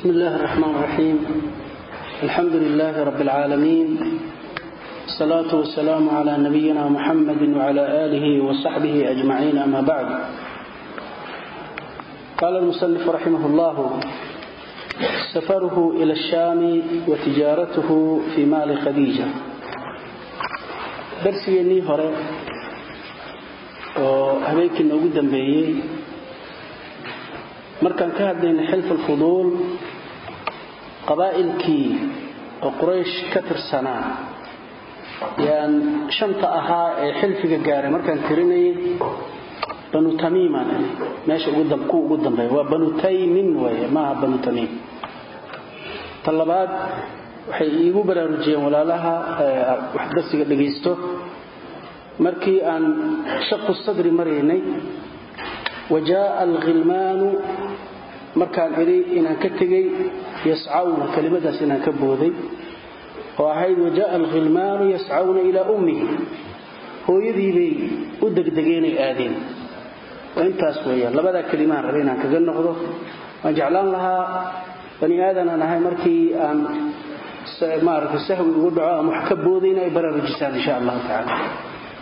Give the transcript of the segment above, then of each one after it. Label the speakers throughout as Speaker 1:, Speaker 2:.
Speaker 1: بسم الله الرحمن الرحيم الحمد لله رب العالمين الصلاة والسلام على نبينا محمد وعلى آله وصحبه أجمعين أما بعد قال المسلف رحمه الله سفره إلى الشام وتجارته في مال خديجة درسي لي هره وهبيك بيه مركان كهدين حلف الفضول qabaa'ilkii oo quraysh ka tirsanaa. Yaan shanta ahaa ee xilfiga gaaray markaan tirinayay banu tamiiman meesha ku ugu dambeeya waa banu taymin weeye maaha banu tamiim. Ta labaad waxay iigu baraarujiyeen walaalaha wax darsiga dhagaysto. Markii aan shaqu sadri maraynay wajaaa alkhilmaanu markaan idhi inaan ka tegey yascawna kelimadaas inaan ka booday oo ahayd wajaaa alkhilmaanu yascawna ilaa ummihi. Hooyadiibay u degdegeenay aadeen. Intaas weeyaan. Labadaa kelimaan raba inaan kaga noqdo. Waan jeclaan lahaa bani aadanaan ahay markii aan maaragtay sahwi ugu dhaco ama wax ka boodayna ay baraarujisaan insha allahu tacaala.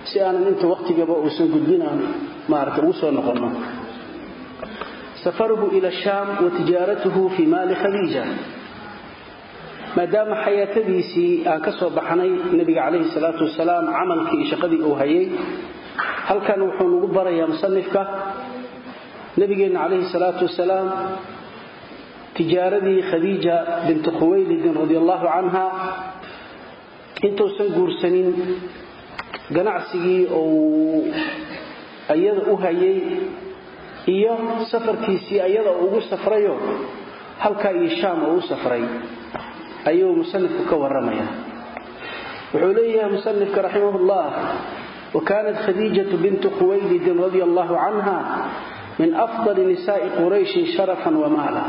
Speaker 1: Si aanan inta waqtigaba uusan gudbin aan maaragtay ugu soo noqonno safaruhu ila shaam wa tijaaratuhu fii maali khadiija maadaama xayaatadiisii aan ka soo baxnay nebiga calayhi salaatu wasalaam camalkii iyo shaqadii uu hayay halkan wuxuu nagu barayaa musanifka nebigeenna calayhi salaatu wasalaam tijaaradii khadiija binti khuwaylidin radi allahu canha intuusan guursanin ganacsigii uu ayada u hayay iyo safarkiisii ayada ugu safrayo halkaa iyo shaam uu safray ayuu musanifku ka warramaya wuxuu leeyahay musanifka raximahullah wa kaanat khadiijatu bintu khuwaylidin radia allahu canha min afdali nisaai qurayshin sharafan wa maala.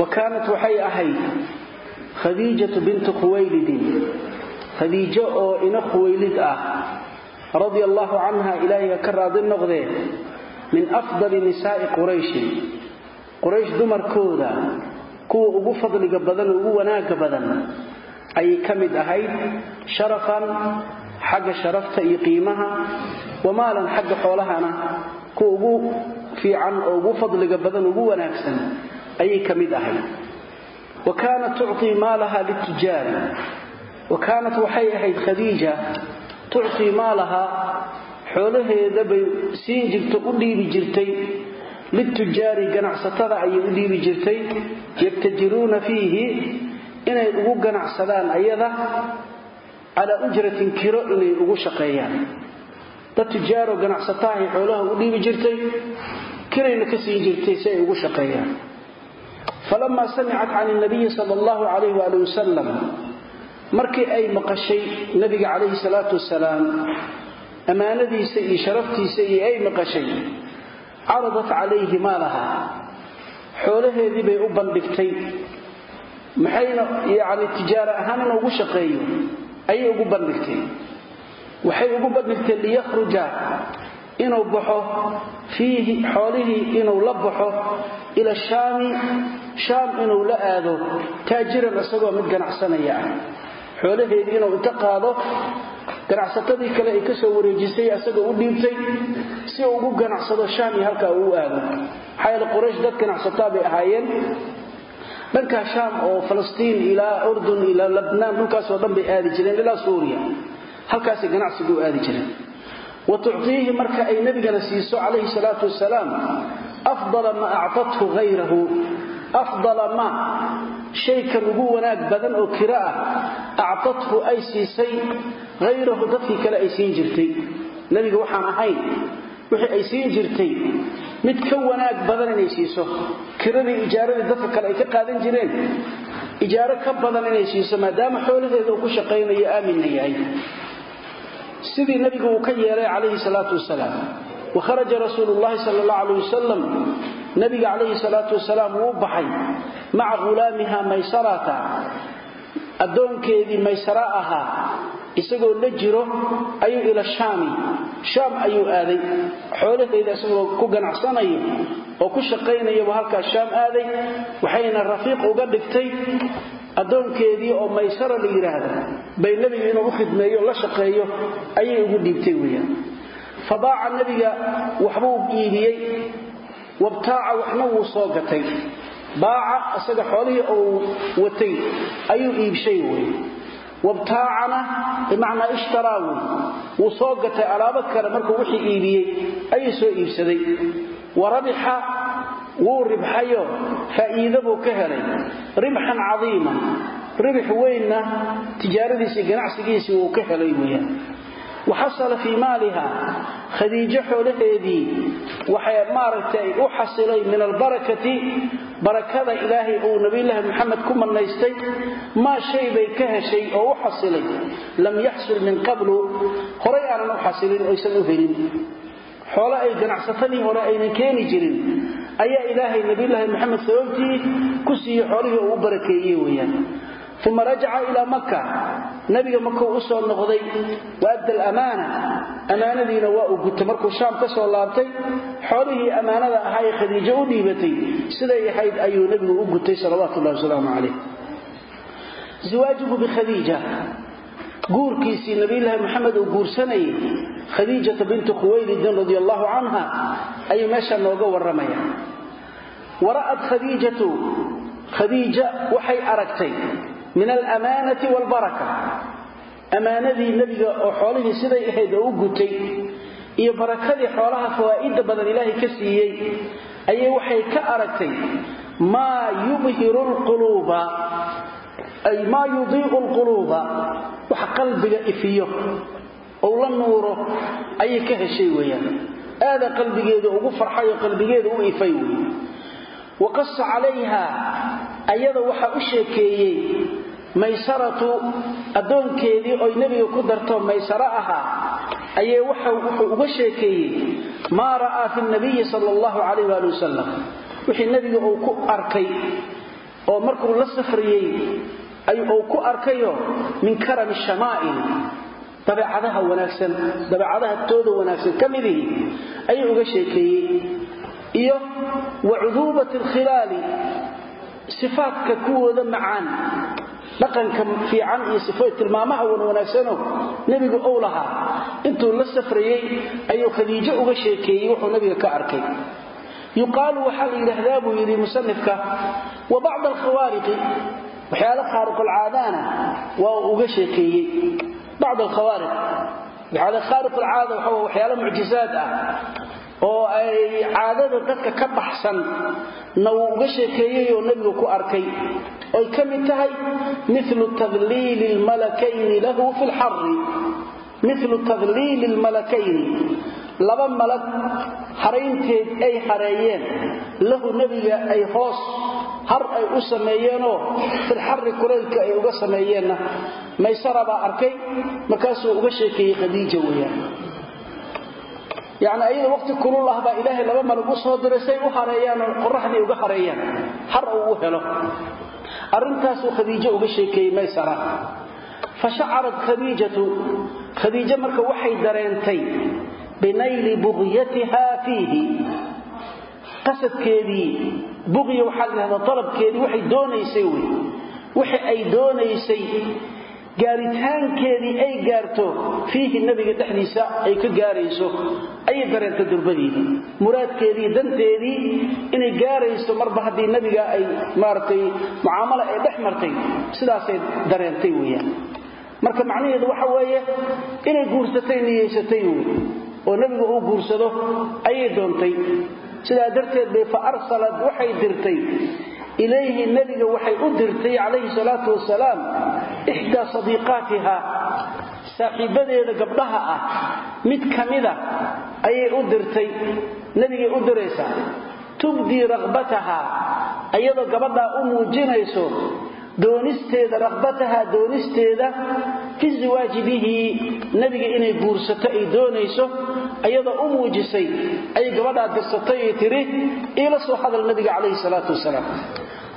Speaker 1: Wa kaanat waxay ahayd khadiijatu bintu khuwaylidin khadiijo oo ina khuwaylid ah radia allahu canha ilaahiga ka raadi noqdee min afdali nisaa'i qurayshin. Quraysh dumarkooda kuwa ugu fadliga badan oo ugu wanaagga badan ayay ka mid ahayd sharafan xagga sharafta iyo qiimaha wa maalan xagga xoolahana kuwa ugu fiican oo ugu fadliga badan ugu wanaagsan ayay ka mid ahayd. Wa kaanat tucطii maalaha litijaari. Wa kaanat waxay ahayd khadiija tuctii maalaha xoolaheeda bay siin jirto u dhiibi jirtay. Litujaari ganacsatada ayay u dhiibi jirtay. Yabtajiruuna fiihi inay ugu ganacsadaan ayada calaa ujratin kiro inay ugu shaqeeyaan. Dad tujaaro ganacsatahay xoolaha u dhiibi jirtay kirayna ka siin jirtay si ay ugu shaqeeyaan. Falamaa samicat can nabiyi sal allahu calayh waali wasalam markii ay maqashay nabiga calayhi salaatu wasalaam ammaanadiisa iyo sharaftiisa iyo ay maqashay caradat calayhi maalaha xoolaheedii bay u bandhigtay. Maxayna yacni tijaaro ahaan inuu ugu shaqeeyo ayay ugu bandhigtay. Waxay ugu bandhigtay liyakhruja inuu baxo fiihi xoolihii inuu la baxo ila shaami shaam inuu la aado taajiran isagoo mid ganacsanaya. ah xoolaheedii inuu inta qaado ganacsatadii kale ay ka soo wareejisay asagoo u dhiibtay si uu ugu ganacsado shaam iyo halkaa uu aado. Maxaa yeele quraysh dad ganacsataa bay ahaayeen. Dhankaa shaam oo falastiin ilaa urdun ilaa labnaan dhulkaasoo dhan bay aadi jireen ilaa suuriya. Halkaasay ganacsigu u aadi jireen. Wa tuctiihi marka ay nebigana siiso calayhi salaatu wasalaam afdala ma actathu hayrahu afdala ma shaykan ugu wanaag badan oo kiro ah actathu ay siisay hayrahu dadkii kale ay siin jirtay. Nebiga waxaan ahayn wixii ay siin jirtay mid ka wanaag badan inay siiso. Kiradii ijaaradii dadka kale ay ka qaadan jireen ijaaro ka badan inay siiso maadaama xoolaheeda uu ku shaqaynayo aaminna yahay. Sidii nebigu uu ka yeelay calayhi salaatu wasalaam wa kharaja rasuulu llahi sala allahu alayh wasalam nabiga calayhi baxay maca ghulaamiha maysarata addoonkeedii maysara ahaa isagoo la jiro ayuu ila shaami shaam ayuu aaday. Xoolaheeda isagoo ku ganacsanayo oo ku shaqaynayabuu halkaas shaam aaday waxayna rafiiq uga dhigtay addoonkeedii oo maysara la yidhaahda bay nebiga inuu u khidmeeyo la shaqeeyo ayay ugu dhiibtay weyaan fabaaca nebiga waxbuu iibiyey wabtaaca waxna wuu soo gatay baaca isaga xoolihii uu watay ayuu iibshay wey wabtaacana bimacnaa ishtaraa wey wuu soo gatay alaabo kale markuu wixii iibiyey ayuu soo iibsaday. Wa rabixa wuu ribxayo faa'iido buu ka helay. Ribxan cadiiman ribx weynna tijaaradiisii ganacsigiisii wuu ka helay weyaan waxasala fii maaliha khadiijo xoolaheedii waxay maaragtay u xasilay min albarakati barakada ilaahay uu nabiyulaahi maxamed ku manaystay maa shay bay ka heshay oo u xasilay lam yaxsul min qablu horay aanan u xasilin oysan u helin xoolo ay ganacsatadii hore aynan keeni jirin ayaa ilaahay nabiyulaahi maxamed sababtii ku siiyey xoolihii uu u barakeeyey uma rajaca ilaa maka nabiga makuu u soo noqday waadda alamaana ammaanadiina waa uu gutay markuu shaam ka soo laabtay xoolihii ammaanada ahaa ee khadiijo u dhiibatay siday ahayd ayuu nebigu u gutay salawaatu ullahi wasalaamu calayh. Zawaajuhu bikhadiija guurkiisii nabiyulaahi maxamed uu guursanayay khadiijata bintu khuwaylidin radi allahu canha ayuu meesha nooga warramaya. Wara'at khadiijatu. Khadiija waxay aragtay min alamaanati waalbaraka ammaanadii nebiga oo xoolihii siday ahayd oo u gutay iyo barakadii xoolaha fawaa'idda badan ilaahay ka siiyey ayay waxay ka aragtay maa yubhiru lquluuba ay maa yudiicu lquluuba wax qalbiga ifiyo ou la nuuro ayay ka heshay weeyaan. Aada qalbigeeda ugu farxay oo qalbigeeda u calayha ayada waxaa u sheekeeyey maysaratu addoonkeedii oy nebiga ku darto maysaro ahaa ayee wuxuu uga sheekeeyey maa ra'aa fi nabiyi sala allahu calayh waali wasalam wixii nebiga uu ku arkay oo markuu la safriyey uu ku arkayo min karami shamaa'il dabeecadaha wanaagsan dabeecadaha tooda wanaagsan ka midihii ayuu uga sheekeeyey. Iyo wa cuduubati alkhilaali sifaadka kuwooda macaan dhaqanka fiican iyo sifo tilmaamaha wanwanaagsano nebigu ou lahaa. Intuu la safrayey ayuu khadiijo uga sheekeeyey wuxuu nebiga ka arkay. Yuqaalu waxaa la yidhaahdaa buu yidhi musanifka wa bacda alkhawaariqi. Waxyaala khaariqulcaadaana waa uga sheekeeyey. Bacd alkhawaariq. Waxyaala khaariqulcaada waxa waxyaala mucjizaad ah oo ay caadada dadka ka baxsan na wuu uga sheekeeyey oo nebigu ku arkay. Oy ka mid tahay milu tadliili lmalakayni lahu fi lxari milu tadliili lmalakayni laba malag haraynteed ay hareeyeen. Lahu nebiga ay hoos har ay u sameeyeenoo filxari kulaylka ay uga sameeyeenna. Maysara baa arkay markaasuu uga sheekeeyey khadiija weeyaan yacni ayada waqti kulul ah baa ilaahay laba malag u soo diray say u hareeyaanoo qoraxdii uga hareeyaan. Har uu helo. Arrintaasuu khadiijo uga sheekeeyey maysara fa khadiijatu. Khadiijo marka waxay dareentay binayli bugyatiha fiihi. Qasadkeedii bugya waxaa ladhahdaa dalabkeedii waxay doonaysay wey wixi ay doonaysay gaaritaankeedii ay gaarto fiihi nebiga dhexdiisa ay ka gaarayso ayay dareenta durbadiida muraadkeedii danteedii inay gaarayso marba haddii nebiga ay maaragtay mucaamalo ay dhex martay sidaasay dareentay weeyaan. Marka macnaheedu waxa weeye inay guursatay niyeysatay wey oo nebiga uu guursado ayay doontay. Sidaa darteed bay fa arsalad waxay dirtay ilayhi nebiga waxay u dirtay calayhi salaatu wasalaam ixdaa sadiiqaatiha saaxiibadeeda gabdhaha ah mid ka mida ayay u dirtay nebigay u diraysaa tubdii raqbataha ayadoo gabadhaa u muujinayso doonisteeda raqbataha doonisteeda fi ziwaaji bihi nebiga inay guursato ay doonayso ayadoo u muujisay ayay gabadhaa dirsatay ay tiri iila soo hadal nebiga calayhi salaatu wasalaam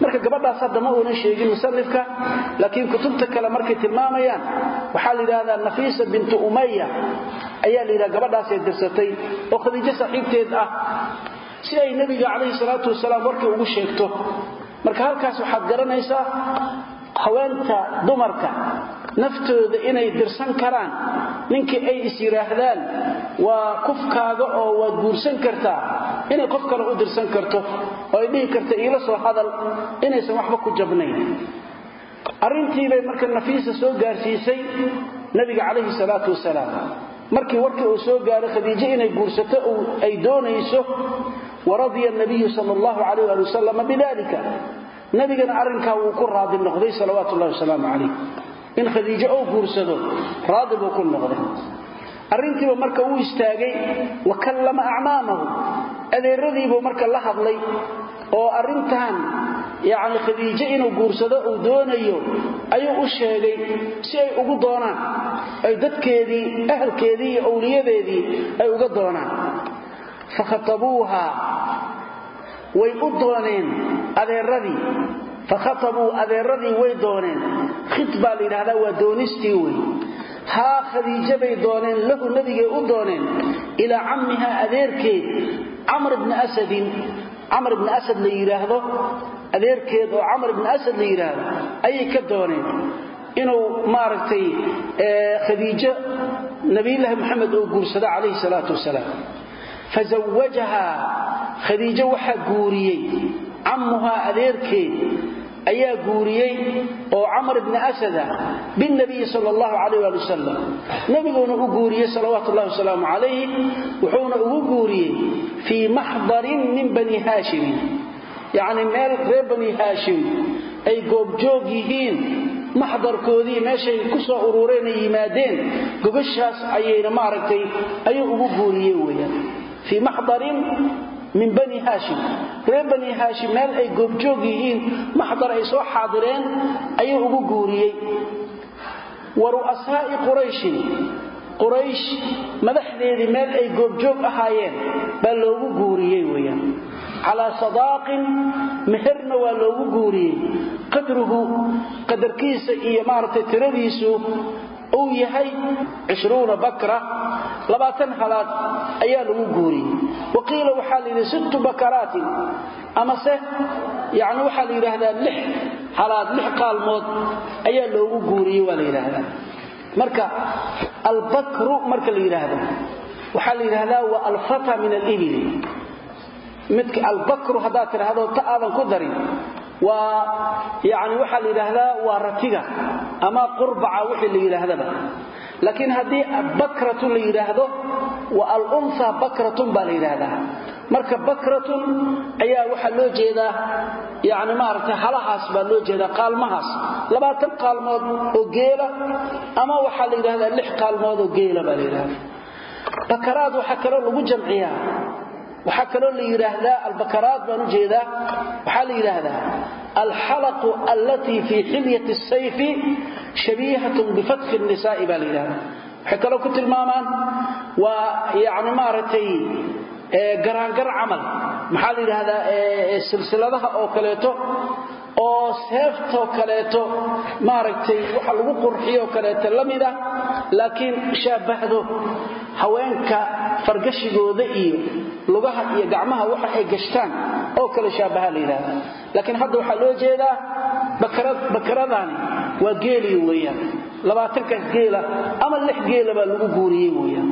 Speaker 1: marka gabadhaas hadda ma uunan sheegin musanifka laakiin kutubta kale markay tilmaamayaan waxaa la yidhahdaa nafiisa bintu umaya ayaa la yidhaha gabadhaasay dirsatay oo khadiijo saaxiibteed ah. Si ay nebiga calayhi salaatu wasalaam warkii ugu sheegto. Marka halkaas waxaad garanaysaa haweenta dumarka naftooda inay dirsan karaan ninkii ay is yidhaahdaan waa kufkaaga oo waad guursan kartaa inay qof kale u dirsan karto oo ay dhihi karta iila soo hadal inaysan waxba ku jabnayn. Arrintiibay marka nafiisa soo gaarsiisay nabiga calayhi salaatu wasalaam. Markii warkii uu soo gaaray khadiijo inay guursato ay doonayso waradiya nabiyu sal allahu calayh ali wasalam bidalika nabigana arrinkaa wuu ku raadi noqday salawaatu ullahi wasalaamu calayh. In khadiijo uu guursado raadi buu ku noqday. Arrintiiba marka uu istaagay wa kallama acmaamahu. Adeeradiibuu marka la hadlay oo arrintan yacni khadiijo inuu guursado uu doonayo ayuu u sheegay si ay ugu doonaan. Ay dadkeedii ahalkeedii iyo owliyadeedii ay uga doonaan. Fakhatabuuha way u dooneen adeeradii fakhatabuu adeeradii way dooneen. Khid baa la yidhahdaa waa doonistii wey. Haa khadiijo bay dooneen lahu nabigay u dooneen. Ilaa cammihaa adeerkeed camr bni asadin camr ibni asad la yidhaahdo adeerkeed oo camr ibni asad la yidhaahdo ayay ka dooneen. Inuu maaragtay khadiijo nabiyulaahi moxamed oo guursado calayhi salaatu wasalaam fazawajahaa khadiijo waxaa guuriyey cammuhaa adeerkeed ayaa guuriyey oo camr ibni asada binabiyi sal allahu calayh ali wasalam nebiguuna u guuriyey salawaatu ullahi wasalaamu calayh wuxuuna ugu guuriyey fii maxdarin min bani haashimin yacni meel reer bani haashim ay goobjoog yihiin maxdarkoodii meeshay ku soo urureen ay yimaadeen gogashaas ayayna maaragtay ugu guuriyey weyaan fii maxdarin min bani haashim reer bani haashim meel ay goobjoog yihiin maxdar ay soo xaadireen ayuu ugu guuriyey wa ru'asaa'i qurayshin quraysh madaxdeedii meel ay goobjoog ahaayeen baa loogu guuriyey weyaan calaa sadaaqin meherna waa loogu guuriyey qadruhu qadarkiisa iyo maaragtay uu yahay cishruuna bakra labaatan halaad ayaa lagu guuriyey. Wa qiila waxaa la yidhi sittu bakaraatin. Amase yacni waxaa la yidhaahdaa lix halaad lix qaalmood ayaa loogu guuriyey waa la yidhaahdaa. Marka albakru marka la yidhaahdo waxaa la yidhaahdaa waa alfata min alibili. Midka albakru haddaad tidhaahdo ta aadan ku darin waa yani waxaa la yidhaahdaa waa ratiga ama qurbaca wixii la yidhaahdaba. Laakiin haddii bakratun la yidhaahdo wa alunha bakratun baa la yidhaahdaa. Marka bakratun ayaa waxaa loo jeedaa yani maaragtay halahaas baa loo jeedaa qaalmahaas. Labaatan qaalmood oo geela ama waxaa la yidhahdaa lix qaalmood oo geela baa la yidhahda bakaraad waxaa kaloo lagu jamciyaa waxaa kaloo la yidhaahdaa albakaraat baan u jeedaa. Waxaa la yidhaahdaa alxalaqu allatii fii xilyati sayfi shabiihatun bifatxi nisaa'i baa la yidhahdaa waxay kaloo ku tilmaamaan waa yani maaragtay garaangar camal. Maxaa la yidhaahdaa silsiladaha oo kaleeto oo seeftoo kaleeto maaragtay waxa lagu qurxiyo kaleeto la mid ah. Laakiin shaabahdo haweenka fargashigooda iyo lugaha iyo gacmaha waxa ay gashtaan oo kale shaabaha la yidhaahda hadda waxaa loo jeedaa bakaradaani waa geeliyo weeyaan. Labaatankaas geela ama lix geela baa lagu guuriyey weeyaan.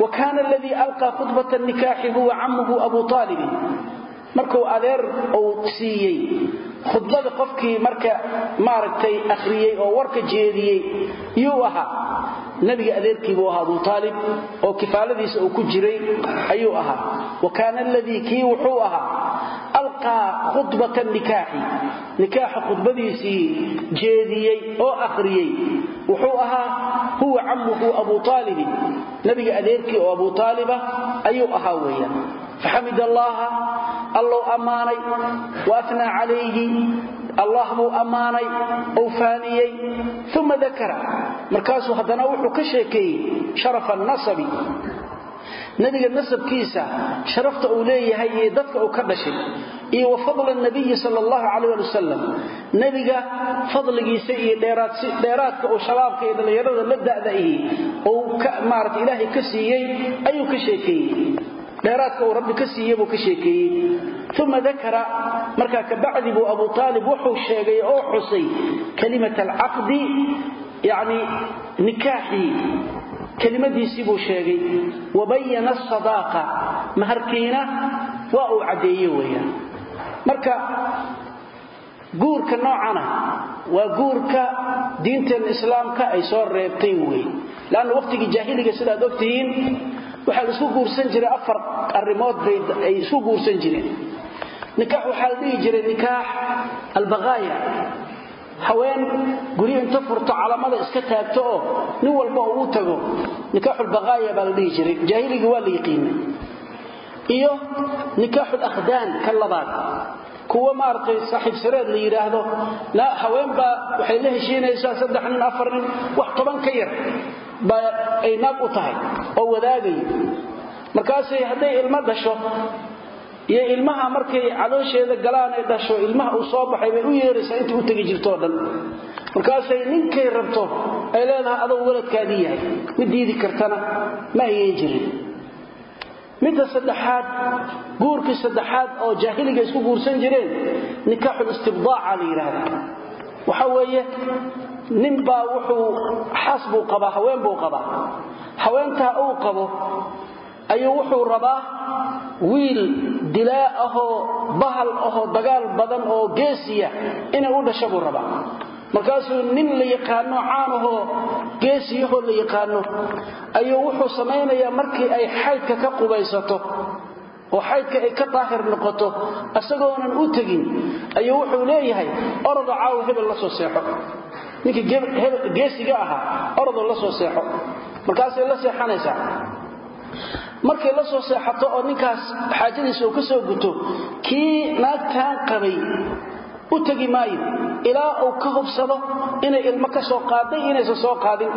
Speaker 1: Wa kaana aladii alqaa khudbata nikaaxi huwa camuhu abu aalibin markuu adeer uu siiyey khudbada qofkii marka maaragtay akhriyey oo warka jeediyey yuu ahaa. Nabiga adeerkiibuu ahaa abu aalib oo kifaaladiisa uu ku jiray ayuu ahaa. Wa kaana aladii kii wuxuu ahaa alqaa khudbata nikaaxi. Nikaaxa khudbadiisii jeediyey oo akhriyey. Wuxuu ahaa huwa camuhu abu aalibin nabiga adeerkii oo abu aaliba ayuu ahaa weeyaan faxamid allaha allou ammaanay wa afnaa calayhi allah buu ammaanay ou faaniyey uma dakara markaasuu haddana wuxuu ka sheekeeyey sharafa nasabi. Nebiga nasabkiisa sharafta uu leeyahay iyo dadka uu ka dhashay iyo wa fadla nabiyi sal allahu calayh ali wasalam nebiga fadligiisa iyo dheeraadka uu shabaabka iyo dhallinyarada la dheeraadka uu rabbi ka siiyey buu ka sheekeeyey. Uma dakara markaa kabacdi buu abu aalib wuxuu sheegay oo xusay kalimat alcaqdi yani nikaaxii. Kelimadiisii buu sheegay wabayana asadaaqa maharkiina waa uu caddeeye weeyaan. Marka guurka noocana waa guurka diinteena islaamka ay soo reebtay wey leanna waqtigii jaahiliga sidaad ogtihiin waxaa la isku guursan jiray afar arrimood bay ay isku guursan jireen. Nikaax waxaa la dhihi jiray nikaax albaqaaya. Haween guryo inta furto calamada iska taagto oo nin walba uu tago. Nikaaxulbaqaaya baa la dhihi jiray. Jaahiliga waa la yaqiinay iyo nikaaxulakhdaan ka labaad kuwa maaragtay saaxiib sareed la yidhaahdo. Haweenbaa waxay la heshiinaysaa saddex nin afar nin wax toban ka yar baa ay naag u tahay oo wadaagaya markaasay hadday ilmo dhasho iyo ilmaha markay caloosheeda galaan ay dhasho ilmaha uu soo baxay bay u yeeraysaa intii u tegi jirtoo dhan. Markaasay ninkay rabto ay leedahay adoo waladkaadii yahay mid diidi kartana ma ayeen jirin midda saddexaad guurkii saddexaad oo jaahiliga isku guursan jireen nikaaxulistibdaaca la yidhaahda waxa weeye ninbaa wuxuu xaas buu qabaa haween buu qabaa. Haweentaa uu qabo ayuu wuxuu rabaa wiil dilaa ahoo bahal ahoo dagaal badan oo geesiya inay u dhasha buu rabaa markaasuu nin la yaqaano caanahoo geesiyahoo la yaqaano ayuu wuxuu samaynayaa markii ay xaydka ka qubaysato oo xaydka ay ka daahir noqoto isagoonan u tegin ayuu wuxuu leeyahay orodo caawo hebel la soo seexo. Ninkii geesiga ahaa orodoo la soo seexo. Markaasay la seexanaysaa. Markay la soo seexato oo ninkaas xaajadiisa uu ka soo guto kii naagtaan qabay u tegi maayo. Ilaa uu ka hubsado inay ilmo ka soo qaaday inaysan soo qaadin.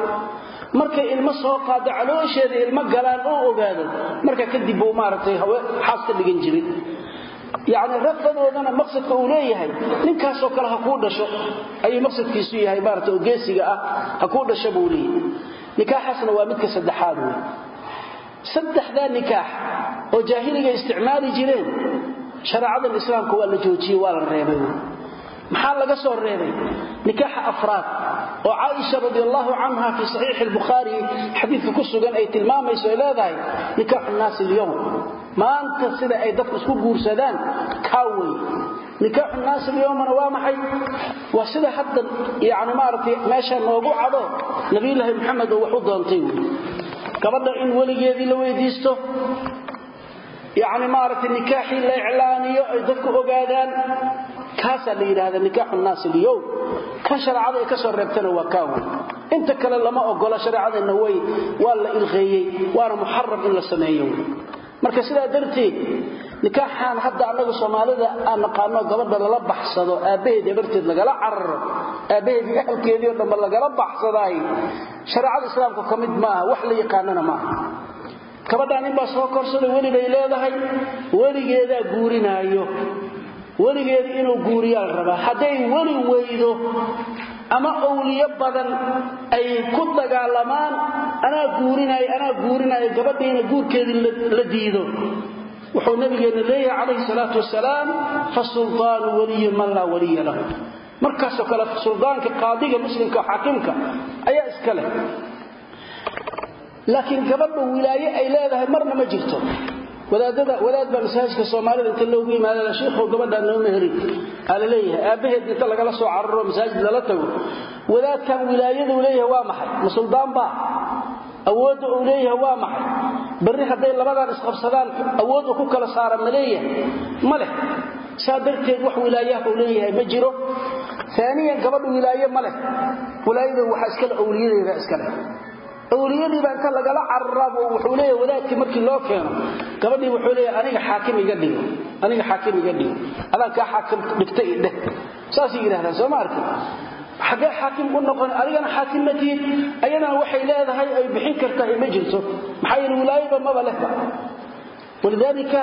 Speaker 1: Markay ilmo soo qaado caloosheeda ilmo galaan oo ogaado marka kadib buu maaragtay xaas ka dhigan jiray. Yacni rafadoodana maqsadka uu leeyahay ninkaasoo kale ha kuu dhasho. Ayuu maqsadkiisu yahay maarata oo geesiga ah ha kuu dhasho buu leeyahay. Nikaaxaasna waa midka saddexaad wey saddexdaa nikaax oo jaahiliga isticmaali jireen shareecadan islaamka waa la joojiyey waa la reebay maxaa laga soo reebay? Nikaaxa afraad oo caaisha radi allahu canha fii saxiixi albukhaari xadiidka ku sugan ay tilmaamayso ay leedahay nikaaxu nnaasi alyowm maanta sida ay dadku isku guursadaan kaa wey. Nikaaxu nnaasi alyowmana waa maxay? Waa sida hadda yani maaragtay meesha noogu cado nabiyulaahi maxamed oo wax u doontay wey. Gabadha in weligeedii la weydiisto yani maaragtay nikaaxii la iclaaniyo ay dadku ogaadaan kaasaa la yidhahda nikaaxu nnaasi alyowm. Kan shareecada ay ka soo reebtana waa kaa wey inta kale lama ogola shareecadeenna way waa la ilqeeyey waana muxaram in la sameeyo. Marka sidaa darteed nikaaxaan hadda annaga soomaalida aan naqaano gabadha lala baxsado aabbaheed ebarteed lagala cararo aabbaheedii ahalkeedii o lagala baxsadaay. Shareecada islaamka ka mid maaha wax la yaqaanana maaha. Gabadhaa ninbaa soo korsada weli bay leedahay weligeedaa guurinaayo weligeeda inuu guuriyaa la rabaa. Hadday weli weydo ama owliyo badan ay ku dagaalamaan anaa guurinaayo anaa guurinaayo gabadhiina guurkeedii la diido. Wuxuu nabigeenna leeyahay calayhi salaatu wasalaam fasultaanu waliyu man laa waliya lahu. Markaasoo kale suldaanka qaadiga muslimka xaakimka ayaa iska leh. Laakiin gabadha wilaaye ay leedahay marna ma jirto wadaad baa masaajidka soomaalida inta loogu yimaada shiikhow gabadhaa noo meherin aa la leeyahay aabbaheed inta lagala soo cararo masaajid lala tago. Wadaadkan wilaayada uu leeyahay waa maxay? Ma suldaan baa. Awoodda uu leeyahay waa maxay? Berri hadday labadan isqabsadaan awood uu ku kala saara ma leeyahay? Ma leh. Saa darteed wax wilaayaha uu leeyahay ma jiro. Aaniyan gabadha wilaaye ma leh. Wilaayada waxaa iskale owliyadeeda iskale awliyadiiba inta lagala cararaab wuxuu leeya wadaadkii markii loo keeno gabadhii wuxuu leeya aniga xaakim iga dhigo aniga xaakim iga dhigo adaan kaa xaakim dhigta i saasay yidhahdaan soo ma arki? Xaggee xaakim u noqon adigana xaakim ma tihin ayadana waxay leedahay ay bixin kartaa ma jirto. Maxaa yeele wilaayaba maba lehba walidaalika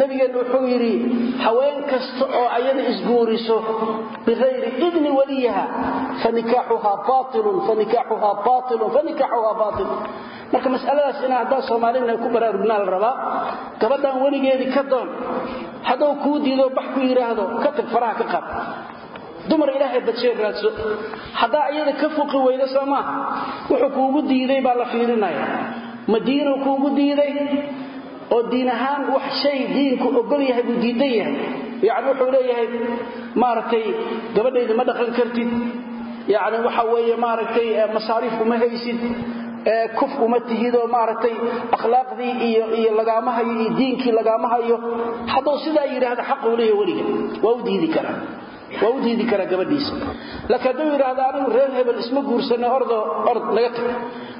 Speaker 1: nabigeenna wuxuu yidhi haween kasta oo ayada isguuriso bikayri idni waliyaha fanikaaxuhaa baailun fanikaaxuhaa baailun fanikaaxuhaa baail marka masaladaas ina haddaan soomaalina ku baraarugnaa la rabaa gabadhan weligeedii ka doon hadduu kuu diido bax ku yidhaahdo ka tag faraha ka qaad. Dumar ilaahay badsheer raadso. Haddaa iyada ka fuqi weyda soo wuxuu kuugu diiday baa la fiirinaya. Madiinuu kuugu diiday oo diin ahaan wax shay diinku ogol yahay buu diidan yahay. Yani wuxuu leeyahay maaragtay gabadhayda ma dhaqan kartid. Yani waxa weeye maaragtay masaariif uma haysid. Kuf uma tihidoo maaragtay akhlaaqdii iyo iyo lagaama hayo iyo diinkii lagaama hayo hadduu sidaa yidhaahda xaquu leeyahay weliga. Waa u diidi karaa waa u diidi karaa gabadhiisa. Laakiin hadduu yidhaahdo anigu reer hebel isma guursane ordoo ord naga tag.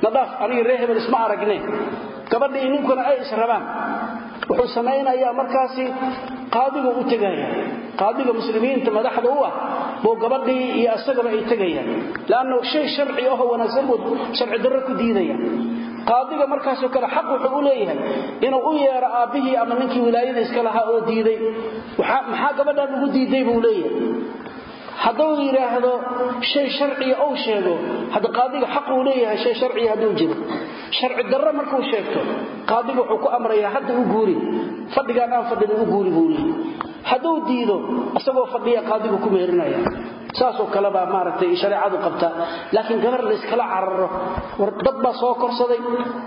Speaker 1: Nadhaaf aniga reer hebel isma aragne gabadhii ninkuna ay israbaan wuxuu samaynayaa markaasi qaadigu u tegaya. Qaadiga muslimiinta madaxda u ah buu gabadhii iyo isagaba ay tegayaan. Leanna shay sharci ahoo wanaagsan buu sharci darro ku diidaya qaadiga markaasoo kale xaq wuxuu u leeyahay inuu u yeero aabbihii ama ninkii wilaayada iska lahaa oo diiday. Maxaa gabadhaan ugu diiday buu leeyahay hadduu yidhaahdo shay sharciya ou sheego hadda qaadiga xaq uu leeyahay shay sharciya hadduu jiro. Sharci darro markuu sheegto qaadiga wuxuu ku amrayaa hadda u guuri fadhigaan aan fadhin u guuri buu leeyahay. Hadduu diido isagoo fadhiya qaadigu ku meerinaya. Saasoo kale maaragtay shareecadu qabtaa laakiin gabar layskala cararo. War dad baa soo korsaday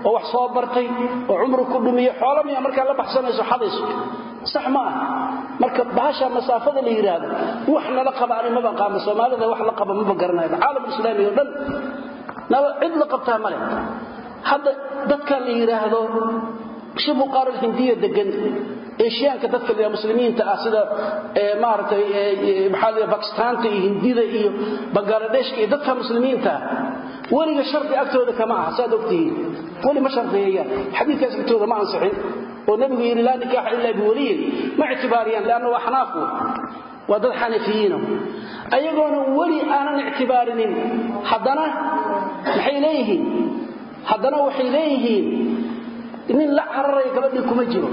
Speaker 1: oo wax soo bartay oo cumri ku dhumiye xoolo miya markaa la baxsanayso xadayso sax ma ah marka bahasha masaafada la yidhaahdo wax nala qaba ani maba qaama soomaalida wax la qaba maba garanayo. Caalam islaami dhan naba cid la qabtaa male hadda dadka la yidhaahdo shibu qaaral hindiya degan eeshiyaanka dadka la muslimiinta ah sida maaragtay maxaa la bakistaanta iyo hindida iyo bangaaladeshka iyo dadka muslimiinta ah weliga shardi agtooda kama aha saad ogtihiin. Weli ma shardiyeeyaan xadiidkaas agtooda ma ansixin oo nebigu yidhi laa nikaaxa ilaa biwaliyin ma ictibaariyaan leanna waa xanaaf waa dad xanafiyiina ayagoona weli aanan ictibaarinin haddana maxay leeyihiin? Haddana waxay leeyihiin nin la cararaya gabadhii kuma jiro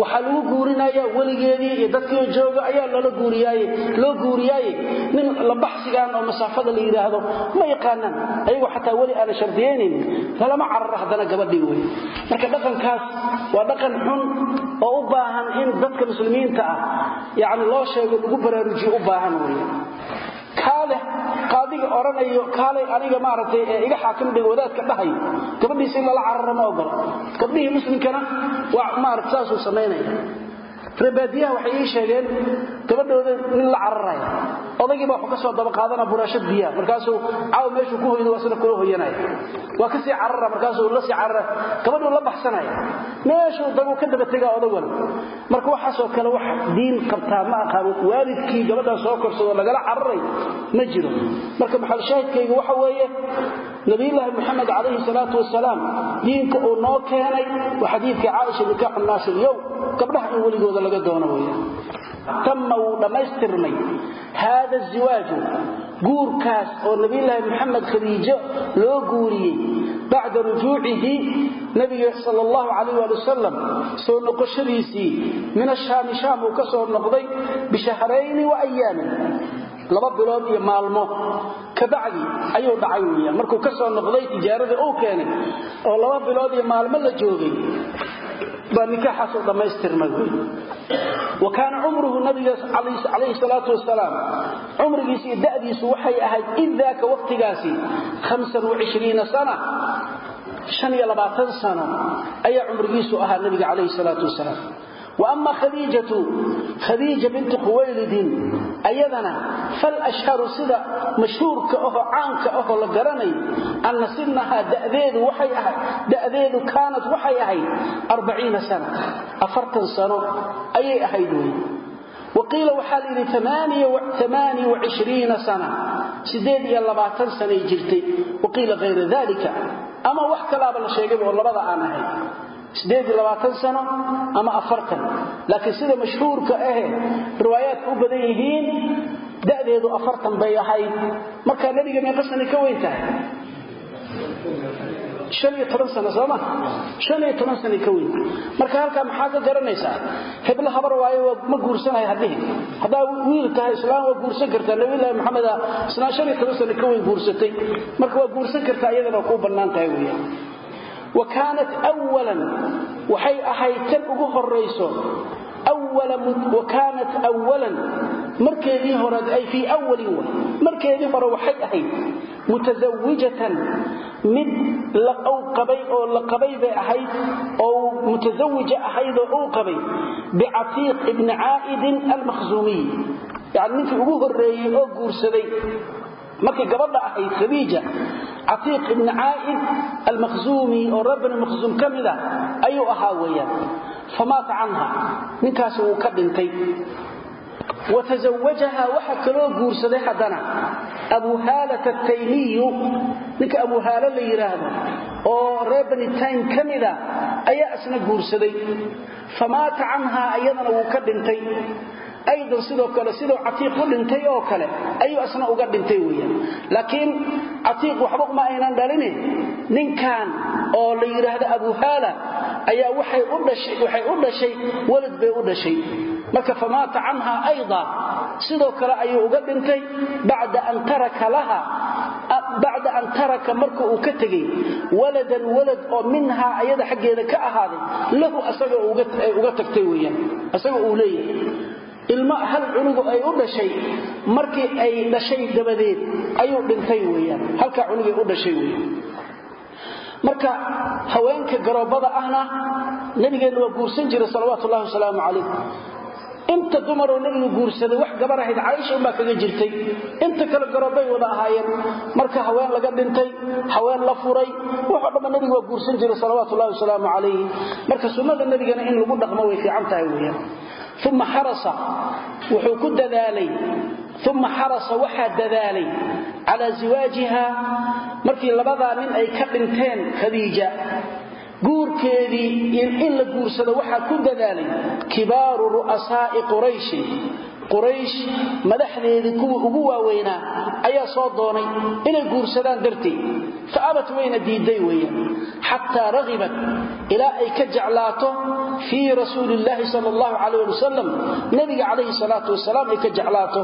Speaker 1: waxaa lagu guurinaya weligeedii iyo dadkiio jooga ayaa loo guuriyaaye nin la baxsigaan oo masaafada la yidhaahdo ma yaqaanaan ayagoo xataa weli aana shardiyaynaynin lalama cararo haddana gabadhii wey marka dhaqankaas waa dhaqan xun oo u baahan in dadka muslimiinta ah yacni loo sheego lagu baraarujiyo u baahan wey kaale qaadiga odhanayo kaalay aniga maaragtay ee iga xaakim dhigo wadaadka dhahayo gabadhiisa in lala cararo ma ogola. Gabdhihii muslimkana waa maarata saasuu samaynaya reebaadiyaha waxay ii sheegeen gabadhooda nin la cararaya. Odaygii baa wuxuu ka soo daba qaadana buraashad biyaha markaasuu caaw meeshuu ku hoydo waa sida kula hoyanaya. Waa ka sii carara markaasuu la carara. Gabadhuu la baxsanaya. Meeshuu daguu ka daba tegaa odagana marka waxaasoo kale wax diin qabtaa ma aqaano waalidkii gabadhan soo korsado lagala cararay ma jiro. Marka maxalshaahidkayga waxa weeye nabiyulaahi moxamed calayhi salaatu wasalaam diinka uu noo keenay waa xadiidka caaisha nikaaxu naasi lyowm gabdhaha in weligooda laga doono weyaan tama wuu dhammaystirmay. Haada ziwaaju guurkaas oo nabiyulaahi moxamed khadiijo loo guuriyey bacda rujuucihi nabiga sal allahu calayh waali wasalam soo noqoshadiisii min ashaami shaam uu ka soo noqday bishahrayni wa ayaamin laba bilood iyo maalmo. Kabacdi ayuu dhacay weyaan markuu ka soo noqday tijaaradii uu keenay oo laba bilood iyo maalmo la joogay baa nikaaxaasuu dhammaystirmay wa kaana cumruhu nabiga calayhi salaatu wasalaam cumrigiisi iyo da'diisu waxay ahayd id daaka waqtigaasi sana sano ayaa cumrigiisu ahaa nabiga calayhi salaatu wasalaam ama khadiijatu khadiija bintu quwaylidin ayadana fal ashharu sida mashhuurka ahoo caanka ahoo la garanay anna sinnahaa dadeedu waxay ahayd dadeedu kaanat waxay ahayd arbaiina sana afartan sano ayay ahayd wey waqiila waxaa la yidhi amaaniya waishriina sana sideed iyo labaatan sanay jirtay waqiila hayra dalika ama wax kalaaba la sheegayba labada aan ahayd sano ama laakiin sida mashhuurka ahe riwaayaadka u badan yihiin da'deedu bay ahayd. Markaa nebiga meeqa sanay ka weyn tahay? Sano sooma sano ka weyn. Marka halkaa maxaa ka garanaysaa? Heblo habar waayo ma guursanay hadhihi haddaa wiil tahay islaan waa guursan kartaa. Nabilahi maxameda islaan sano ka weyn guursatay. Marka waa guursan kartaa iyadana kuu bannaan tahay weyaan wa kaanat walan waxay ahayd tan ugu horayso wakaanat awalan markeedii hore ay fii awalin w markeedii hore waxay ahayd mutasawijatan mid uu qabay oo la qabay bay ahayd oo mutasawija ahayd oo uu qabay bicatiiq ibni caa'idin almakhzuumiy yani ninkii ugu horeeyey oo guursaday markay gabadha ahayd khadiija catiiq ibni caa'id almakhzuumi oo reer bani makhzuum ka mid ah ayuu ahaa weeyaan. Famaata canha ninkaasi wuu ka dhintay. Wa tasawajaha waxa kaloo guursaday haddana abu haalata ataymiyu ninka abu haalo la yidhaahdo oo reer bani taym ka mida ayaa isna guursaday. Famaata canhaa iyadana wuu ka dhintay aydan sidoo kale siduu catiiq u dhintay oo kale ayuu isna uga dhintay weyaan laakiin catiiq waxba uma aynan dhalini. Ninkan oo la yidhaahdo abu haala ayaa waxay u dhashay walad bay u dhashay. Marka famaata canha ayda sidoo kale ayuu uga dhintay bacda an taraka laha bacda an taraka marka uu ka tegey. Waladan walad oo minhaa ayada xaggeeda ka ahaaday lahu asaga uga tagtay weyaan asaga uu leeyahay ilmo hal cunugu ay u dhashay markii ay dhashay dabadeed ayuu dhintay weyaan halkaa cunugay u dhashay weyaan marka haweenka garoobada ahna nabigeenna waa guursan jiray salawaatu ullahi wasalaamu calayh inta dumaroo nabigu guursaday wax gabar ahayd caaisha unbaa kaga jirtay. Inta kale garoobay wada ahaayeen. Marka haween laga dhintay haween la furay waxoo dhamma nabigu waa guursan jiray salawaatu ullahi wasalaamu calayhi. Marka sunnada nabigana in lagu dhaqmo way fiican tahay weyaan uma xarasa wuxuu ku dadaalay. Uma xarasa waxaa dadaalay. Calaa ziwaajiha markii labadaa nin ay ka dhinteen khadiija guurkeedii in la guursado waxaa ku dadaalay kibaaru ru'asaa'i qurayshin quraysh madaxdeedii kuwii ugu waaweynaa ayaa soo doonay inay guursadaan darteed fa abat wayna diidday weeyaan. Xataa ragibat ilaa ay ka jeclaato fii rasuuli illaahi sal allahu calayh ali wasalam nebiga calayhi salaatu wasalaam ay ka jeclaato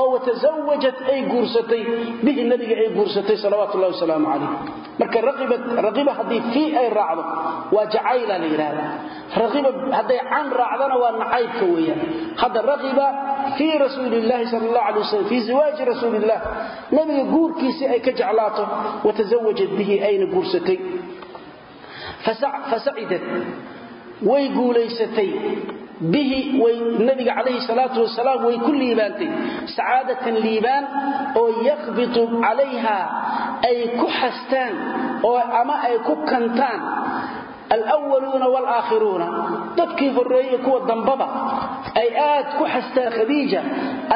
Speaker 1: oo watasawajat ay guursatay bihi nebiga ay guursatay salawaatu ullahi wasalaamu calayh marka raqiba haddii fii ay raacdo waa jacayla la yidhaahdaa. Raqiba hadday can raacdana waa nacaybka weeyaan. Hadda raqiba fii rasuuli llahi sal allah alay wasalam fii ziwaaji rasuuli illah nebiga guurkiisii ay ka jeclaato watasawajat bihi ayna guursatay. Fasacidat way guulaysatay. Bihi way nabiga calayhi salaatu wasalaam way ku liibaantay. Sacaadatan liibaan oo yakhbitu calayha ay ku xastaan oo ama ay ku kantaan alwaluuna walaakhiruuna dadkii horreeyey kuwa dambaba ay aad ku xastaan khadiija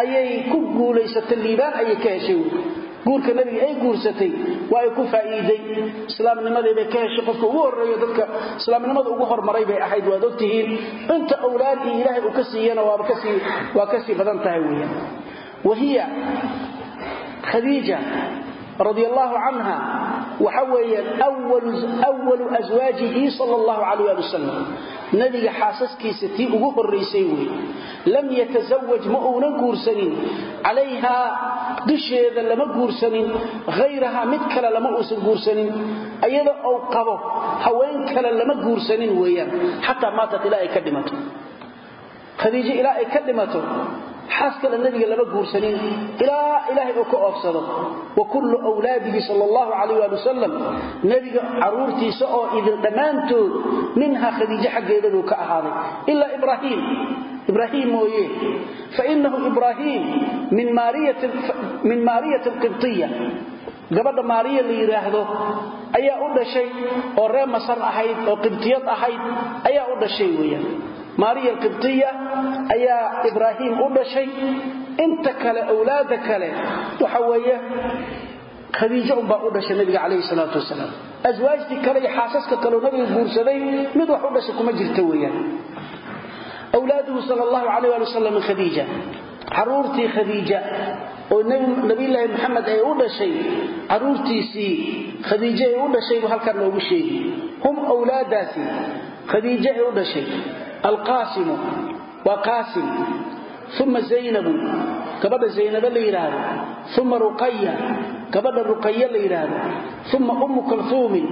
Speaker 1: ayay ku guulaysatay liibaan ayay ka heshay. Guurka nabiga ay guursatay waa ay ku faa'iiday. Islaamnimadii bay ka heshay qofka ugu horreeyo dadka islaamnimada ugu hormaray bay ahayd waad ogtihiin inta awlaad iyo ilaahay uu ka siiyana waa ka sii badan tahay canha waxa weeyaan walu aswaajihi sal allahu calayh ali wasalam nabiga xaasaskiisa tii ugu horraysay weeye lam yatasawaj ma uunan guursanin. Calayhaa dusheeda lama guursanin. Hayrahaa mid kale lama uusan guursanin. Iyada ou qabo haween kale lama guursanin weeyaan. Xataa maatat ilaa ay ka dhimato. Khadiijo ilaa ay ka dhimato xaas kale nabiga lama guursanin. Ilaa ilaahay uu ka oofsado. Wa kullu wlaadihi sal allahu calayh ali wasalam nebiga caruurtiisa oo idin dhammaantood minha khadiijo xaggeedabuu ka ahaaday. Ilaa ibraahiim ibraahiim mooye. Fainahu ibraahiim min maariyati alqibtiya gabadha maariya la yidhaahdo ayaa u dhashay oo reer masar ahayd oo qibtiyad ahayd ayaa u dhashay weeyaan maariya alqibtiya ayaa ibraahiim u dhashay. Inta kale awlaada kale waxa weeye khadiijo unbaa u dhashay nabiga calayhi salaatu wasalaam. Aswaajtii kale iyo xaasaska kaleo nabiga guursaday mid wax u dhashay kuma jirta weeyaan. Awlaaduhu sal allahu calayh ali wasalam khadiija. Caruurtii khadiija oo nabiyulaahi maxamed ay u dhashay caruurtiisii khadiije ay u dhashay buu halkan noogu sheegi hum wlaadaasi khadiije ay u dhashay alqaasimu waa qaasim uma zaynabu gabadha zaynaba la yidhaahdo uma ruqaya gabadha ruqaya la yidhaahdo uma ummu kulhuumin